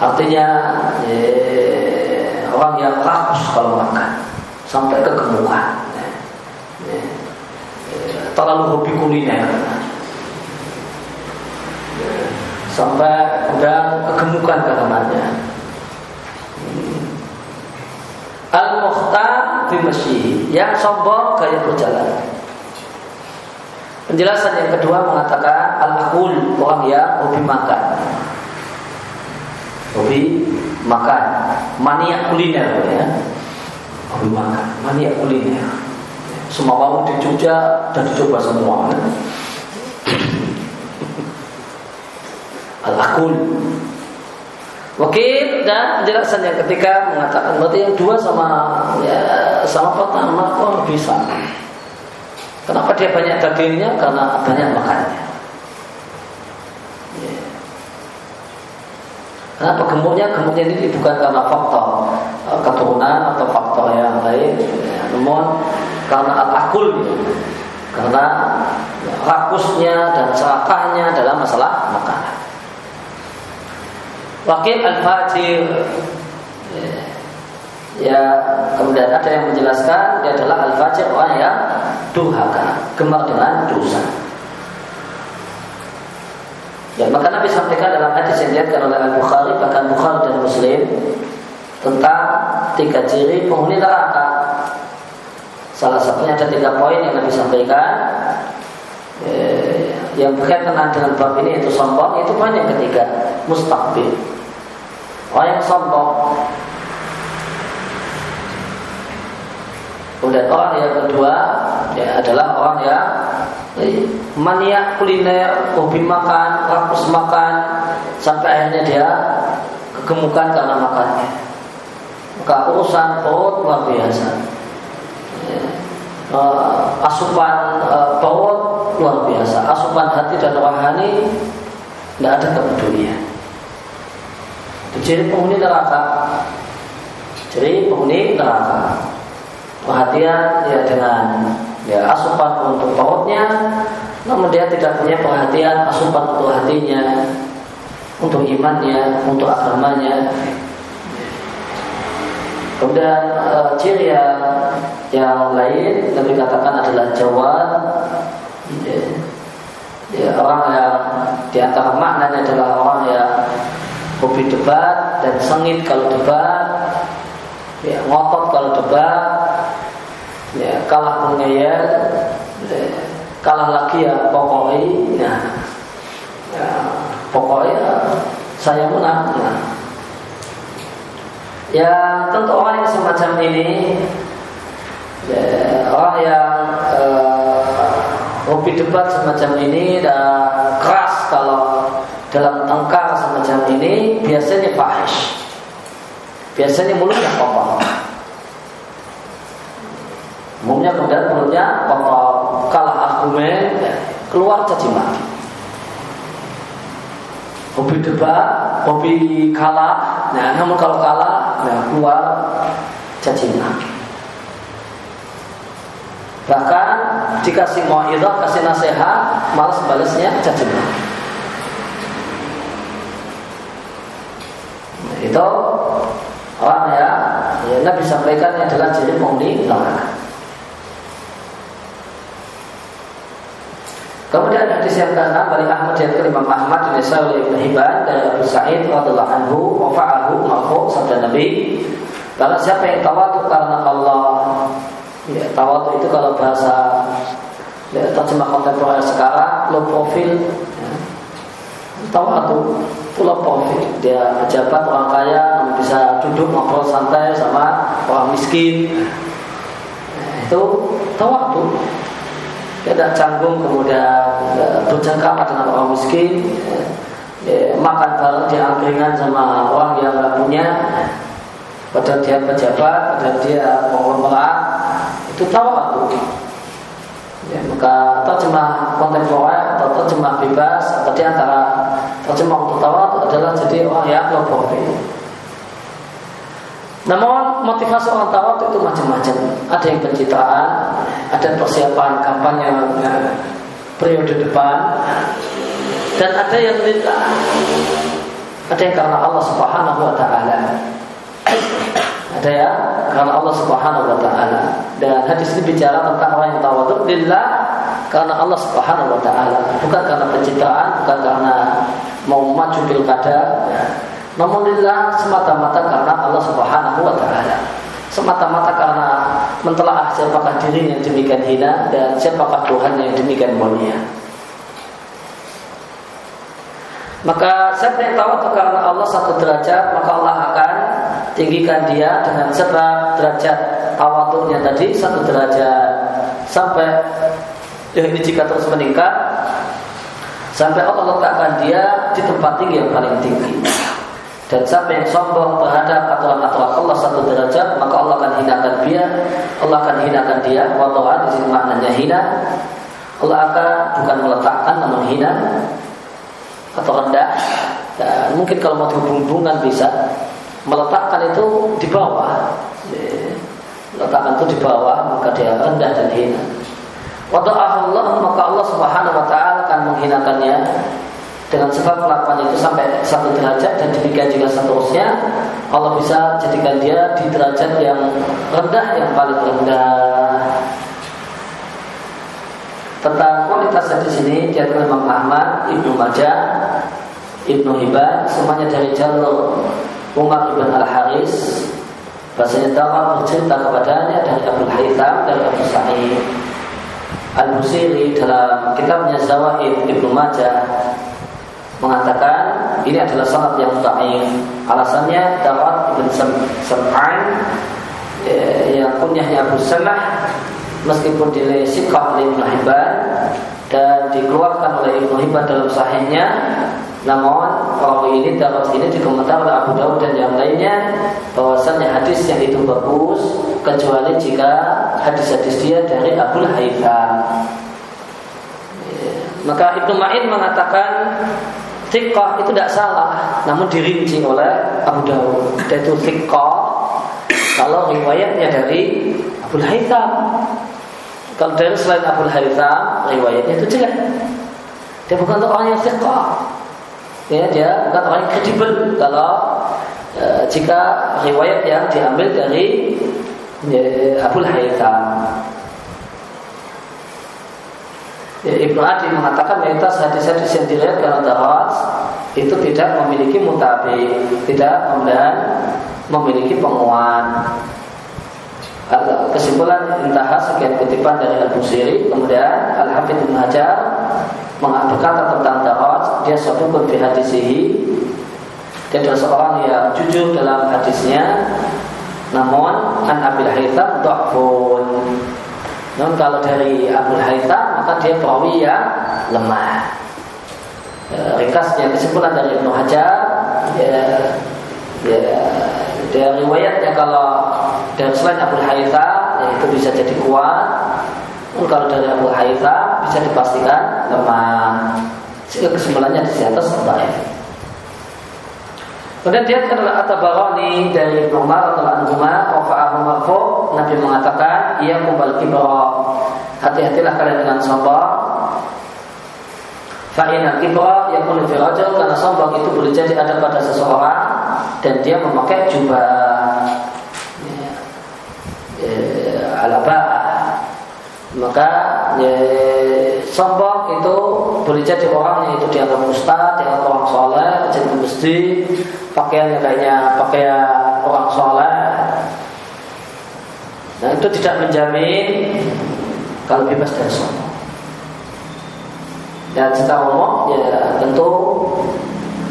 Artinya ya, orang yang rakus kalau makan sampai kegemukan ya. Ya. terlalu hobi kuliner sampai udah kegemukan kamarnya Al-Mukhtar di masjid yang sombong gaya berjalan. Penjelasan yang kedua mengatakan al-akul orang yang hobi makan. Hobi makan mania kuliner ya hobi makan mania kuliner semua mau dicoba dan dicoba semua al-akul. Wakil dan penjelasan yang ketika mengatakan berarti yang dua sama ya sama pertama kok bisa. Kenapa dia banyak dagingnya? Karena banyak makannya. Ya. Kenapa gemuknya? Gemuknya ini bukan karena faktor uh, keturunan atau faktor yang lain, namun karena al-akul, ya. karena rakusnya dan celakanya dalam masalah makanan. Wakil al-fajir Ya, kemudian ada yang menjelaskan dia adalah al-fajir orang yang durhaka, gemar dengan dosa. Ya, maka Nabi sampaikan dalam hadis yang dilihatkan oleh Al-Bukhari bahkan Bukhari dan Muslim tentang tiga ciri penghuni neraka. Salah satunya ada tiga poin yang Nabi sampaikan eh, yang berkaitan dengan bab ini itu sombong itu poin yang ketiga mustakbir orang yang sombong kemudian orang yang kedua ya, adalah orang yang eh, maniak kuliner hobi makan rakus makan sampai akhirnya dia kegemukan karena makannya. Maka urusan perut luar biasa. Ya. uh, asupan perut luar biasa. Asupan hati dan rohani tidak ada kepedulian. Ciri penghuni neraka. Ciri penghuni neraka Perhatian ya dengan ya asupan untuk perutnya. Namun dia tidak punya perhatian asupan untuk hatinya untuk imannya untuk agamanya. Kemudian e, ciri yang, yang lain yang dikatakan adalah jawab ya, ya, orang yang di antara maknanya adalah orang yang hobi debat dan sengit kalau debat ya, ngotot kalau debat ya, kalah mengeyel ya, kalah lagi ya pokoknya ya, ya, pokoknya saya menang ya. ya tentu orang yang semacam ini ya, orang yang uh, hobi debat semacam ini dan keras kalau dalam tengkar semacam ini biasanya fahish. Biasanya mulutnya kotor. Umumnya kemudian mulutnya kotor. Kalah argumen, keluar caci maki. Hobi debat, hobi kalah. Nah, namun kalau kalah, nah keluar caci maki. Bahkan dikasih mau kasih nasihat, malas balasnya caci maki. itu orang ya, ya Nabi sampaikan adalah ciri penghuni neraka. Kemudian hadis yang keenam dari Ahmad yang kelima Ahmad dan Sa'id bin Hibban dari Abu Sa'id radhiyallahu anhu wa fa'ahu sabda Nabi. Kalau siapa yang tawadu karena Allah ya, tawadu itu kalau bahasa ya, terjemah kontemporer sekarang low profil ya, tawadu pulau profil dia pejabat orang kaya bisa duduk ngobrol santai sama orang miskin. Nah, itu tawadu tidak canggung kemudian ya, bercakap dengan orang miskin. Ya, makan bareng di sama orang yang nggak punya. Padahal dia pejabat padahal dia konglomerat itu tawadu ya, maka terjemah kontemporer atau terjemah bebas atau di antara terjemah untuk tawadu adalah jadi orang yang profit namun motivasi orang tawadu itu macam-macam ada yang pencitraan ada persiapan kampanye periode depan dan ada yang lillah ada yang karena Allah subhanahu wa ta'ala ada ya karena Allah Subhanahu wa taala. Dan hadis ini bicara tentang orang yang tawadhu lillah karena Allah Subhanahu wa taala, bukan karena pencitraan, bukan karena mau maju pilkada. Namun lillah semata-mata karena Allah Subhanahu wa taala. Semata-mata karena mentelaah siapakah dirinya yang demikian hina dan siapakah Tuhan yang demikian mulia. Maka siapa yang tahu karena Allah satu derajat, maka Allah akan tinggikan dia dengan sebab derajat tawaduknya tadi satu derajat sampai ya ini jika terus meningkat sampai Allah letakkan dia di tempat tinggi yang paling tinggi. Dan siapa yang sombong terhadap aturan-aturan Allah satu derajat, maka Allah akan hinakan dia. Allah akan hinakan dia. Wallahu di sini maknanya hina. Allah akan bukan meletakkan namun hina atau rendah. Dan mungkin kalau mau hubungan bisa meletakkan itu di bawah. Meletakkan itu di bawah maka dia rendah dan hina. Allah maka Allah Subhanahu wa taala akan menghinakannya dengan sebab kelakuan itu sampai satu derajat dan demikian juga seterusnya Allah bisa jadikan dia di derajat yang rendah yang paling rendah. Tentang kualitas hadis ini diatur Imam Ahmad, Ibnu Majah, Ibnu Hibban semuanya dari jalur Umar ibn Al Haris Bahasanya Dawah bercerita kepadanya dari Abu Haytham dari Abu Sa'id Al-Busiri dalam kitabnya Zawaid Ibnu Majah mengatakan ini adalah salat yang dhaif. Alasannya dapat Ibn Sam'an eh, yang punyanya Abu Samah meskipun dilesikah oleh Ibn Hibban dan dikeluarkan oleh Ibn Hibban dalam sahihnya namun perawi ini dapat ini dikomentar oleh Abu Dawud dan yang lainnya bahwasannya hadis yang itu bagus kecuali jika hadis-hadis dia dari Abu Haytham eh, maka Ibnu Ma'in mengatakan Thiqah itu tidak salah, namun dirinci oleh Abu Dawud. Dan itu thiqah kalau riwayatnya dari Abu Haytham. Kalau dari selain Abu Haytham, riwayatnya itu jelek. Dia bukan orang yang thiqah. Ya, dia bukan orang yang kredibel kalau e, jika riwayat yang diambil dari e, Abu Haytham. Ya, Ibnu Adi mengatakan mayoritas hadis-hadis yang diriwayatkan darat itu tidak memiliki mutabi, tidak kemudian memiliki penguat. Kesimpulan intaha sekian kutipan dari Al-Busiri Kemudian Al-Hafidh Ibn Hajar Berkata tentang darat Dia pun fi hadisihi Dia adalah seorang yang jujur dalam hadisnya Namun An Abil Haytham Da'fun namun kalau dari Abu Haytham maka dia perawi yang lemah. E, ringkasnya kesimpulan dari Ibnu Hajar ya, ya, dari riwayatnya kalau dari selain Abu Haytham ya, itu bisa jadi kuat. Namun kalau dari Abu Haytham bisa dipastikan lemah. Sehingga kesimpulannya di atas baik. Kemudian dia adalah Atabarani dari Umar atau Anhumah Wafa'ahu marfu Nabi mengatakan Ia kumbal kibra Hati-hatilah kalian dengan sombong. Fa'ina kibra Yang pun rajul Karena sombong itu boleh jadi ada pada seseorang Dan dia memakai jubah. Ya, ya, Maka ya, Sombong itu boleh jadi orang yang itu dianggap ustaz, dianggap orang soleh, jadi mesti pakaiannya kayaknya pakaian orang soleh. Nah itu tidak menjamin kalau bebas dari sombong. Dan secara umum ya tentu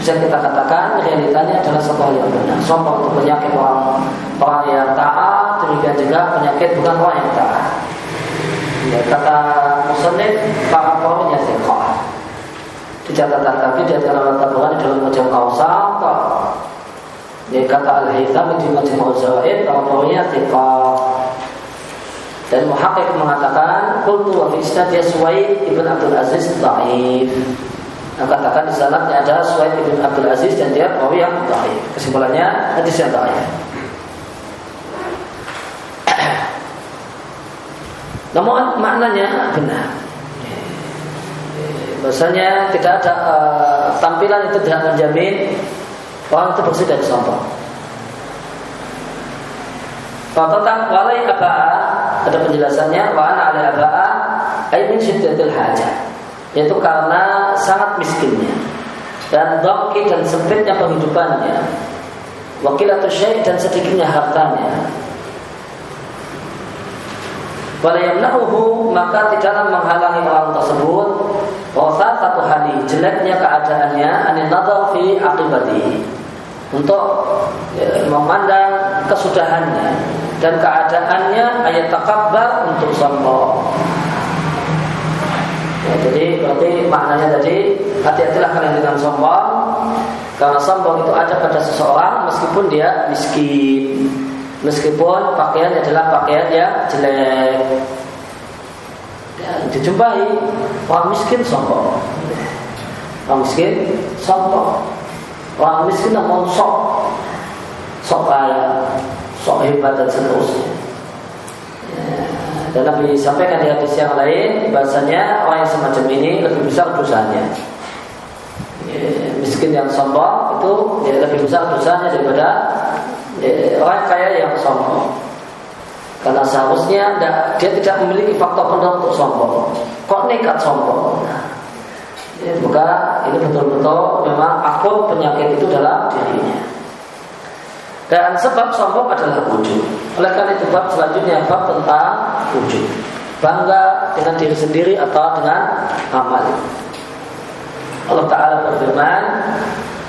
bisa kita katakan realitanya adalah sebuah yang benar. Sombong itu penyakit orang orang yang taat, demikian juga penyakit bukan orang yang taat. Ya, kata musonif para perawinya sikah di catatan kami di antara tabungan dalam macam kausal Ya kata Al-Haytham di Majmu' Zawaid Rawiya Thiqa dan Muhakkik mengatakan Kultu wa fi isnad Suwaid ibn Abdul Aziz Ta'if Nah, katakan di sana ada Suwaid ibn Abdul Aziz dan dia rawi yang ta'if Kesimpulannya hadis yang Namun maknanya benar Bahasanya tidak ada uh, tampilan itu tidak menjamin orang itu bersih dari sombong. Kalau tentang walai aba'a ada penjelasannya wa ana ala aba'a ay hajat yaitu karena sangat miskinnya dan dhaqi dan sempitnya penghidupannya wakilatu syai' dan sedikitnya hartanya Walayamna'uhu maka tidaklah menghalangi orang tersebut. Wasa satu hari jeleknya keadaannya Anin nadar fi akibati Untuk ya, memandang kesudahannya Dan keadaannya ayat takabbar untuk sombong. Ya, jadi berarti maknanya tadi hati-hatilah kalian dengan sombong. Karena sombong itu ada pada seseorang meskipun dia miskin meskipun pakaian adalah pakaian yang jelek. Ya, dijumpai orang miskin sombong. Orang miskin sombong. Orang miskin namun sok. Sok kaya sok hebat dan seterusnya ya, dan Nabi sampaikan di hadis yang lain bahasanya orang yang semacam ini lebih besar dosanya. Ya, miskin yang sombong itu ya, lebih besar dosanya daripada ya, orang kaya yang sombong karena seharusnya dia tidak memiliki faktor pendorong untuk sombong. Kok nekat sombong? Ya, maka ini betul-betul memang akut penyakit itu dalam dirinya. Dan sebab sombong adalah wujud. Oleh karena itu bab selanjutnya bab tentang wujud. Bangga dengan diri sendiri atau dengan amal. Allah Ta'ala berfirman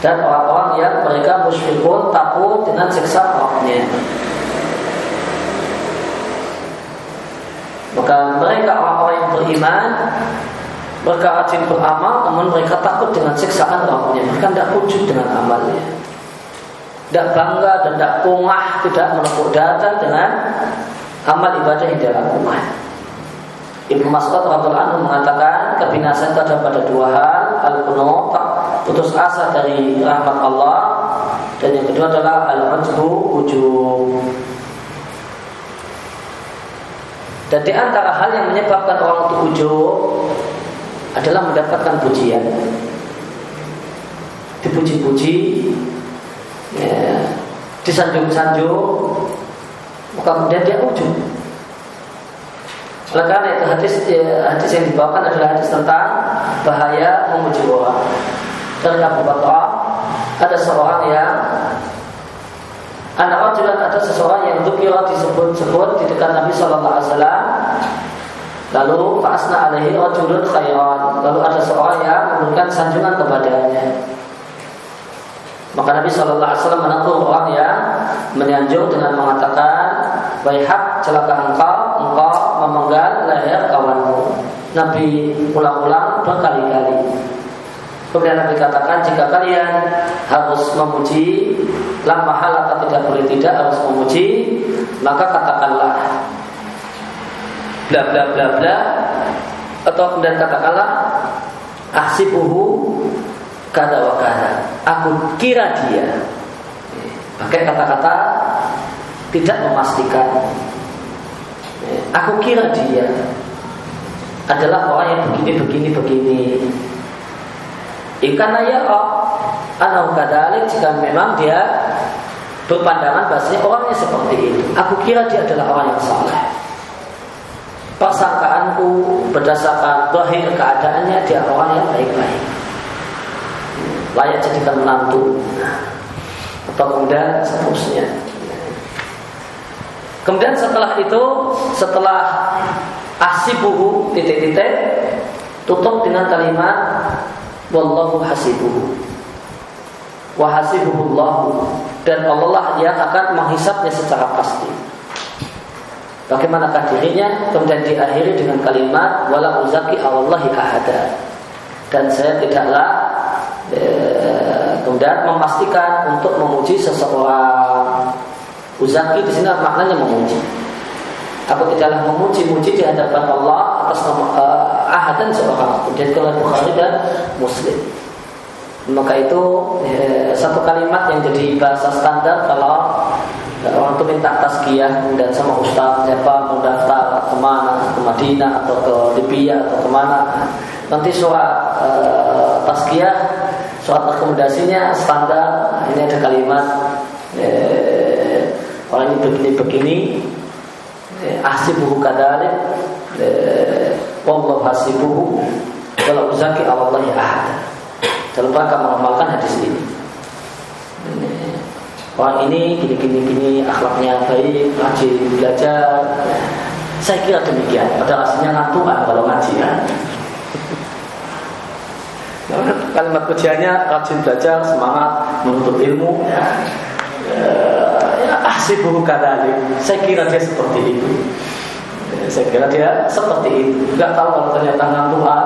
dan orang-orang yang mereka musyrikun takut dengan siksa rohnya. Maka mereka orang-orang yang beriman Mereka rajin beramal Namun mereka takut dengan siksaan Rabbnya Mereka tidak wujud dengan amalnya. Tidak bangga dan tidak pungah Tidak menepuk data dengan Amal ibadah yang dia lakukan. Ibnu Mas'ud radhiallahu mengatakan kebinasaan itu ada pada dua hal al-qunut putus asa dari rahmat Allah dan yang kedua adalah al-ujbu ujub Dan di antara hal yang menyebabkan orang itu ujub adalah mendapatkan pujian. Dipuji-puji, ya, disanjung-sanjung, maka kemudian dia ujub. Oleh karena itu hadis, ya, hadis yang dibawakan adalah hadis tentang bahaya memuji orang. Dari Abu Bakar ada seorang yang Anak rajulan ada seseorang yang dukira disebut-sebut di dekat Nabi Shallallahu Alaihi Wasallam. Lalu Fa'asna alaihi rajulun khairan. Lalu ada seorang yang memberikan sanjungan kepadanya. Maka Nabi Wasallam menegur orang yang menyanjung dengan mengatakan, Baihak celaka engkau, engkau memenggal leher kawanmu. Nabi ulang-ulang berkali-kali. Kemudian Nabi katakan jika kalian harus memuji lama hal atau tidak boleh tidak harus memuji maka katakanlah. Bla bla bla bla. Atau kemudian katakanlah ahsibuhu kada wa kada. Aku kira dia. Pakai kata-kata tidak memastikan. Aku kira dia adalah orang yang begini begini begini Ikan ya Anau kadalik jika memang dia berpandangan bahasanya orangnya seperti itu. Aku kira dia adalah orang yang saleh. Persangkaanku berdasarkan zahir keadaannya dia orang yang baik-baik. Layak jadikan menantu. Atau kemudian seterusnya. Kemudian setelah itu, setelah asibuhu titik-titik, tutup dengan kalimat wallahu hasibuhu wa hasibuhullahu dan Allah lah yang akan menghisapnya secara pasti. Bagaimanakah dirinya? Kemudian diakhiri dengan kalimat wala uzaki Allahi ahada. Dan saya tidaklah e, kemudian memastikan untuk memuji seseorang. Uzaki di sini maknanya memuji. Aku tidaklah memuji-muji di hadapan Allah atas nama uh, ahadan seorang. Kemudian kalau Bukhari dan Muslim. Maka itu eh, satu kalimat yang jadi bahasa standar kalau orang itu minta taskiyah dan sama ustaz siapa mau daftar ke mana ke Madinah atau ke Libya atau ke mana nanti surat eh, taskiyah surat rekomendasinya standar ini ada kalimat eh, orang ini begini begini ahsibuhu kadalik. Wallahu hasibuhu. Kalau uzaki Allah ya ahad. Dalam rangka mengamalkan hadis ini. Orang ini gini gini gini akhlaknya baik rajin belajar. Saya kira demikian. Pada aslinya ngantukan kalau ngaji ya. Kalimat pujiannya rajin belajar semangat menuntut ilmu ya, ya ahsibuhu kadalik. Saya kira dia seperti itu. Saya kira dia seperti itu. Gak tahu kalau ternyata ngantuan.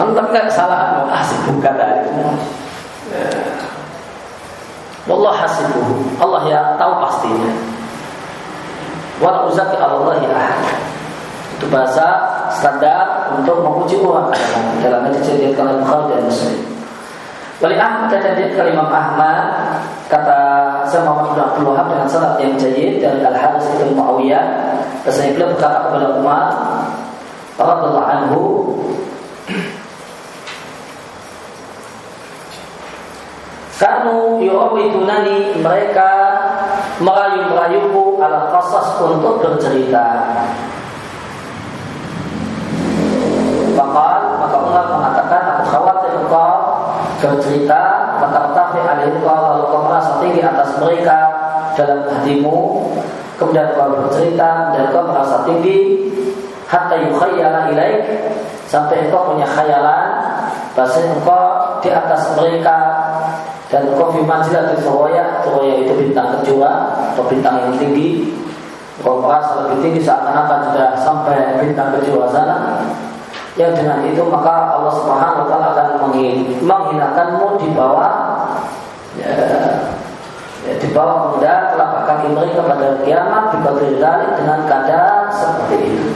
Kan tapi nggak kesalahan. Ah sibuk kata itu. Allah hasibuhu. Allah ya tahu pastinya. Walau uzaki Allah ya Itu bahasa standar untuk memuji Allah dalam hadis kalau Bukhari dan Muslim. Wali Ahmad dan dia Imam Ahmad kata saya Muhammad bin Abdul Wahab dengan sanad yang jayid dari Al Haris bin Muawiyah. Saya beliau berkata kepada Umar radhiyallahu anhu Kanu yurawidunani mereka merayu-merayuku ala qasas untuk bercerita. Bakal maka Umar mengatakan aku khawatir engkau bercerita maka tafi alaihi lalu kau merasa tinggi atas mereka dalam hatimu. Kemudian kau bercerita dan kau merasa tinggi hatta yukhayyala ilaik sampai engkau punya khayalan bahasa engkau di atas mereka. Dan kofi manzilah di Suraya Suraya itu bintang kedua atau bintang yang tinggi. Kau merasa lebih tinggi seakan-akan sudah sampai bintang kedua sana yang dengan itu maka Allah Subhanahu wa taala akan menghinakanmu di bawah ya, ya, di bawah kemudian telapak kaki mereka pada kiamat di dengan keadaan seperti itu.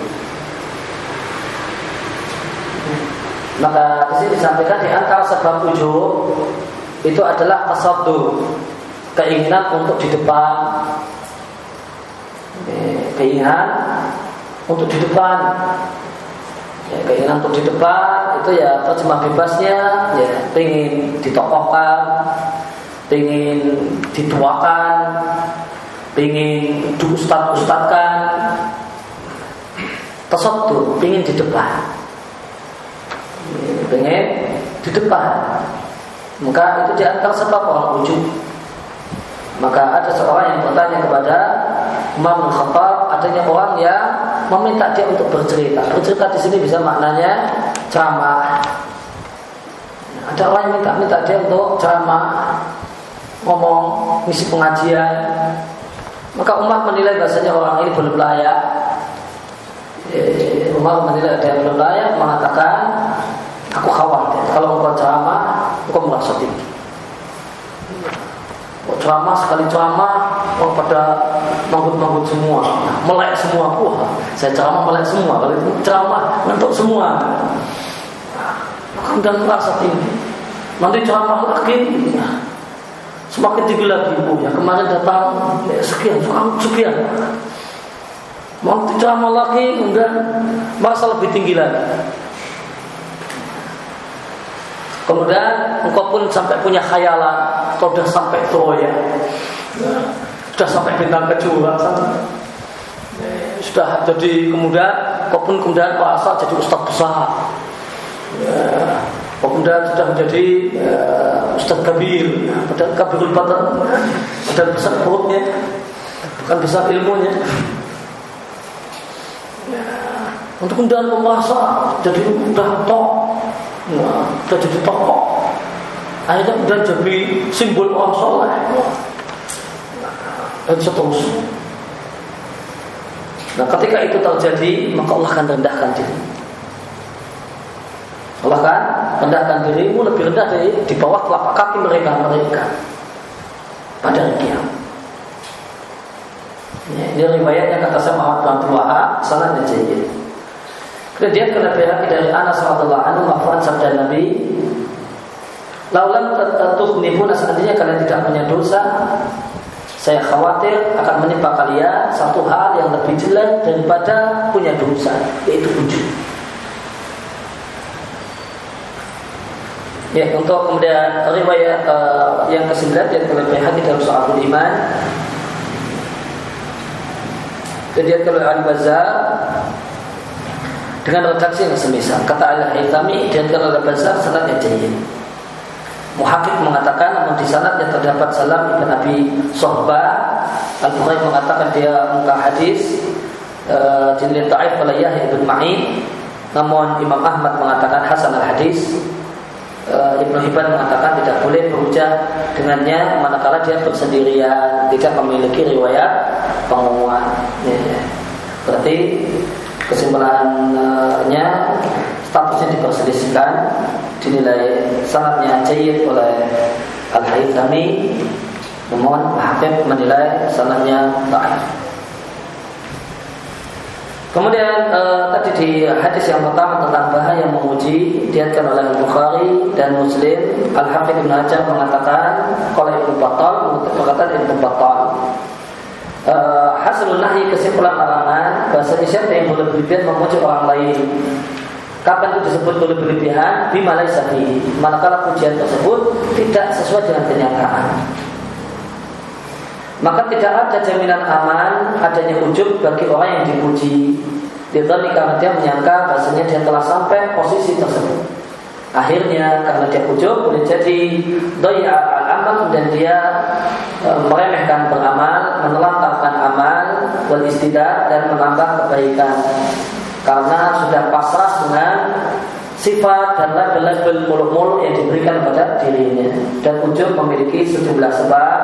Maka di sini disampaikan di antara sebab ujung itu adalah tasaddur keinginan untuk di depan keinginan untuk di depan ya, keinginan untuk di depan itu ya terjemah bebasnya ya ingin ditokohkan ingin dituakan ingin diustad ustadkan tasaddur ingin di depan ingin di depan maka itu di antara sebab orang ujub. Maka ada seorang yang bertanya kepada Bin Khattab, adanya orang yang meminta dia untuk bercerita. Bercerita di sini bisa maknanya ceramah. Ada orang yang minta-minta dia untuk ceramah, ngomong, misi pengajian. Maka Umar menilai bahasanya orang ini belum layak. Eh, Umar menilai dia belum layak, mengatakan, aku khawatir kalau engkau ceramah engkau merasa tinggi. Ceramah sekali ceramah, oh pada manggut-manggut semua, melek semua. Wah, saya ceramah melek semua. Kalau itu ceramah ngantuk semua. Dan merasa tinggi. Nanti ceramah lagi, semakin tinggi lagi. Oh ya kemarin datang ya, sekian, sekian. Mau ceramah lagi, kemudian merasa lebih tinggi lagi. Kemudian engkau pun sampai punya khayalan, kau sudah sampai Troya, sudah sampai bintang kejuaraan, sudah jadi kemudian kau pun kemudian merasa jadi ustaz besar, kau kemudian sudah menjadi uh, ustaz kabir, padahal kabirul badan, sudah besar perutnya, bukan besar ilmunya. Untuk kemudian merasa jadi udah tok Nah, jadi tokoh. Akhirnya kemudian jadi simbol orang soleh. Dan seterusnya. Nah ketika itu terjadi Maka Allah akan rendahkan diri Allah akan rendahkan dirimu lebih rendah dari di bawah telapak kaki mereka mereka pada kiamat. Ini riwayat yang kata saya Muhammad bin Wahab sangat jadi. Kemudian kelebihan dari Anas radhiallahu anhu marfu'an sabda Nabi, "Laulam tuhnibuna seandainya kalian tidak punya dosa, saya khawatir akan menimpa kalian satu hal yang lebih jelek daripada punya dosa, yaitu ujub." Ya, untuk kemudian riwayat uh, yang kesembilan yang kelebihan di dalam soal iman. Kemudian kalau Al-Bazar dengan redaksi yang semisal. Kata Al-Haythami dan kalau Al-Bazar sanadnya jahil. Muhakik mengatakan namun di sanadnya terdapat Salam ibn Abi Sohba Al-Bukhari mengatakan dia muka hadis uh, ta'if oleh Yahya ibn Ma'in namun Imam Ahmad mengatakan Hasan al-Hadis uh, Ibnu Hibban mengatakan tidak boleh berujar dengannya manakala dia bersendirian tidak memiliki riwayat pengumuman ya, ya. Berarti kesimpulannya statusnya diperselisihkan dinilai sangatnya jayid oleh Al-Haythami namun Habib menilai sanatnya ta'if. Kemudian uh, tadi di hadis yang pertama tentang bahaya memuji diatkan oleh Bukhari dan Muslim Al Hafidh Ibn Hajar mengatakan kalau Ibnu Battal berkata Ibnu Battal uh, hasil nahi kesimpulan larangan bahasa siapa yang boleh berlebihan memuji orang lain Kapan itu disebut boleh berlebihan? Di Malaysia Manakala pujian tersebut tidak sesuai dengan kenyataan maka tidak ada jaminan aman adanya ujub bagi orang yang dipuji. Ditani karena dia menyangka bahasanya dia telah sampai posisi tersebut. Akhirnya karena dia ujub boleh jadi doi al-amal dan dia e, meremehkan beramal, menelantarkan amal, wal istidak dan menambah kebaikan. Karena sudah pasrah dengan sifat dan label-label muluk-muluk yang diberikan pada dirinya dan ujub memiliki sejumlah sebab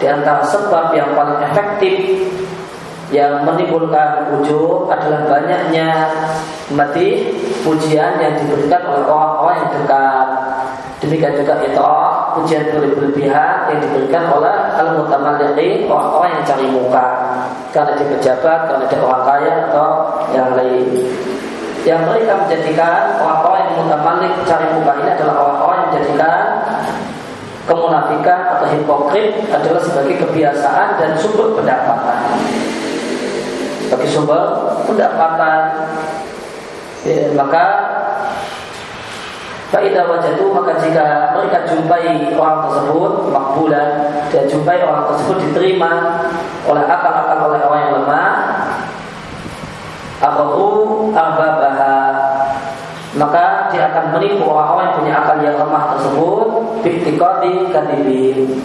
di antara sebab yang paling efektif yang menimbulkan ujub adalah banyaknya mati pujian yang diberikan oleh orang-orang yang dekat. Demikian juga itu pujian berlebihan yang diberikan oleh al-mutamalliqin orang-orang yang cari muka karena dia pejabat, karena dia orang kaya atau yang lain. Yang mereka menjadikan orang-orang yang mutamalik cari muka ini adalah orang-orang yang menjadikan kemunafikan atau hipokrit adalah sebagai kebiasaan dan sumber pendapatan. Sebagai sumber pendapatan, ya, maka Faidah itu maka jika mereka jumpai orang tersebut makbulan dan jumpai orang tersebut diterima oleh akal-akal oleh orang yang lemah, Abu arbabah maka dia akan menipu orang-orang yang punya akal yang lemah tersebut biktikadi kadibin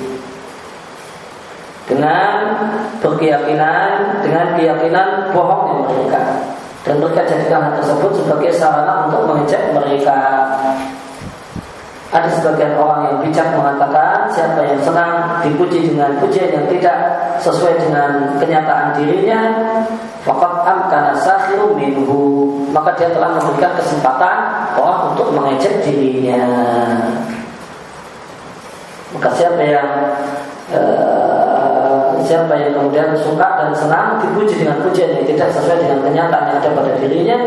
dengan berkeyakinan dengan keyakinan bohongnya mereka dan mereka jadikan hal tersebut sebagai sarana untuk mengejek mereka ada sebagian orang yang bijak mengatakan siapa yang senang dipuji dengan pujian yang tidak sesuai dengan kenyataan dirinya, fakat amkana sakhiru minhu. Maka dia telah memberikan kesempatan orang untuk mengejek dirinya. Maka siapa yang uh, siapa yang kemudian suka dan senang dipuji dengan pujian yang tidak sesuai dengan kenyataan yang ada pada dirinya,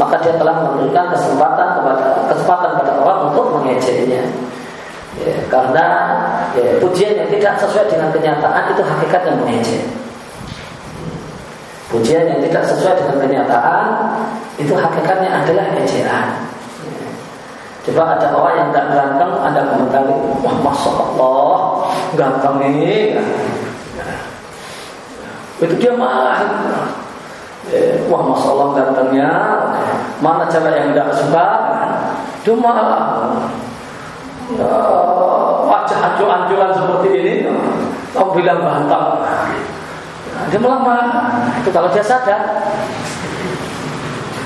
maka dia telah memberikan kesempatan kepada kesempatan pada orang untuk mengejeknya. Ya, karena ya, pujian yang tidak sesuai dengan kenyataan itu hakikat yang mengejek. Pujian yang tidak sesuai dengan kenyataan itu hakikatnya adalah ejekan. Coba ada orang yang tidak ganteng, ada komentar, wah masya Allah, ganteng ini. Ya. Itu dia marah. Ya, wah masya Allah gantengnya, mana cewek yang tidak suka? Cuma uh, wajah anjuran-anjuran seperti ini. Kamu bilang bantah nah, dia malah marah. Itu kalau dia sadar.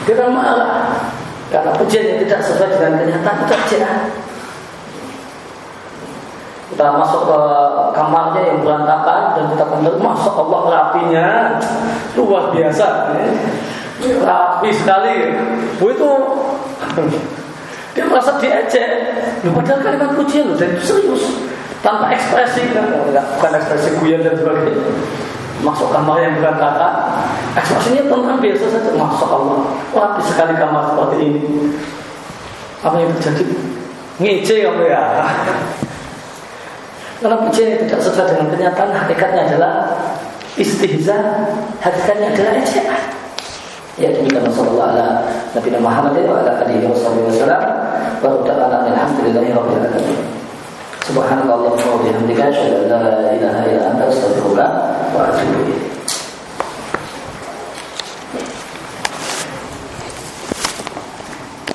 Dia kan marah. Karena pujian yang tidak sesuai dengan kenyataan. Itu aja kita masuk ke kamarnya yang berantakan dan kita kembali masuk Allah rapinya luar biasa rapi sekali itu dia merasa diejek. Loh, padahal kalimat pujian dan itu serius. Tanpa ekspresi, kan? bukan ekspresi guyon dan sebagainya. Masuk kamar yang berantakan, ekspresinya tenang biasa saja. Masuk Allah, rapi sekali kamar seperti ini. Apa yang terjadi? Ngece kamu ya. Karena pujian yang tidak sesuai dengan kenyataan, hakikatnya adalah istihza, hakikatnya adalah ejekan. Ya demikian sallallahu ala Nabi Muhammad wa ala alihi wasallam wa ta'ala alhamdulillahi rabbil alamin. Subhanallah wa bihamdika asyhadu ilaha anta astaghfiruka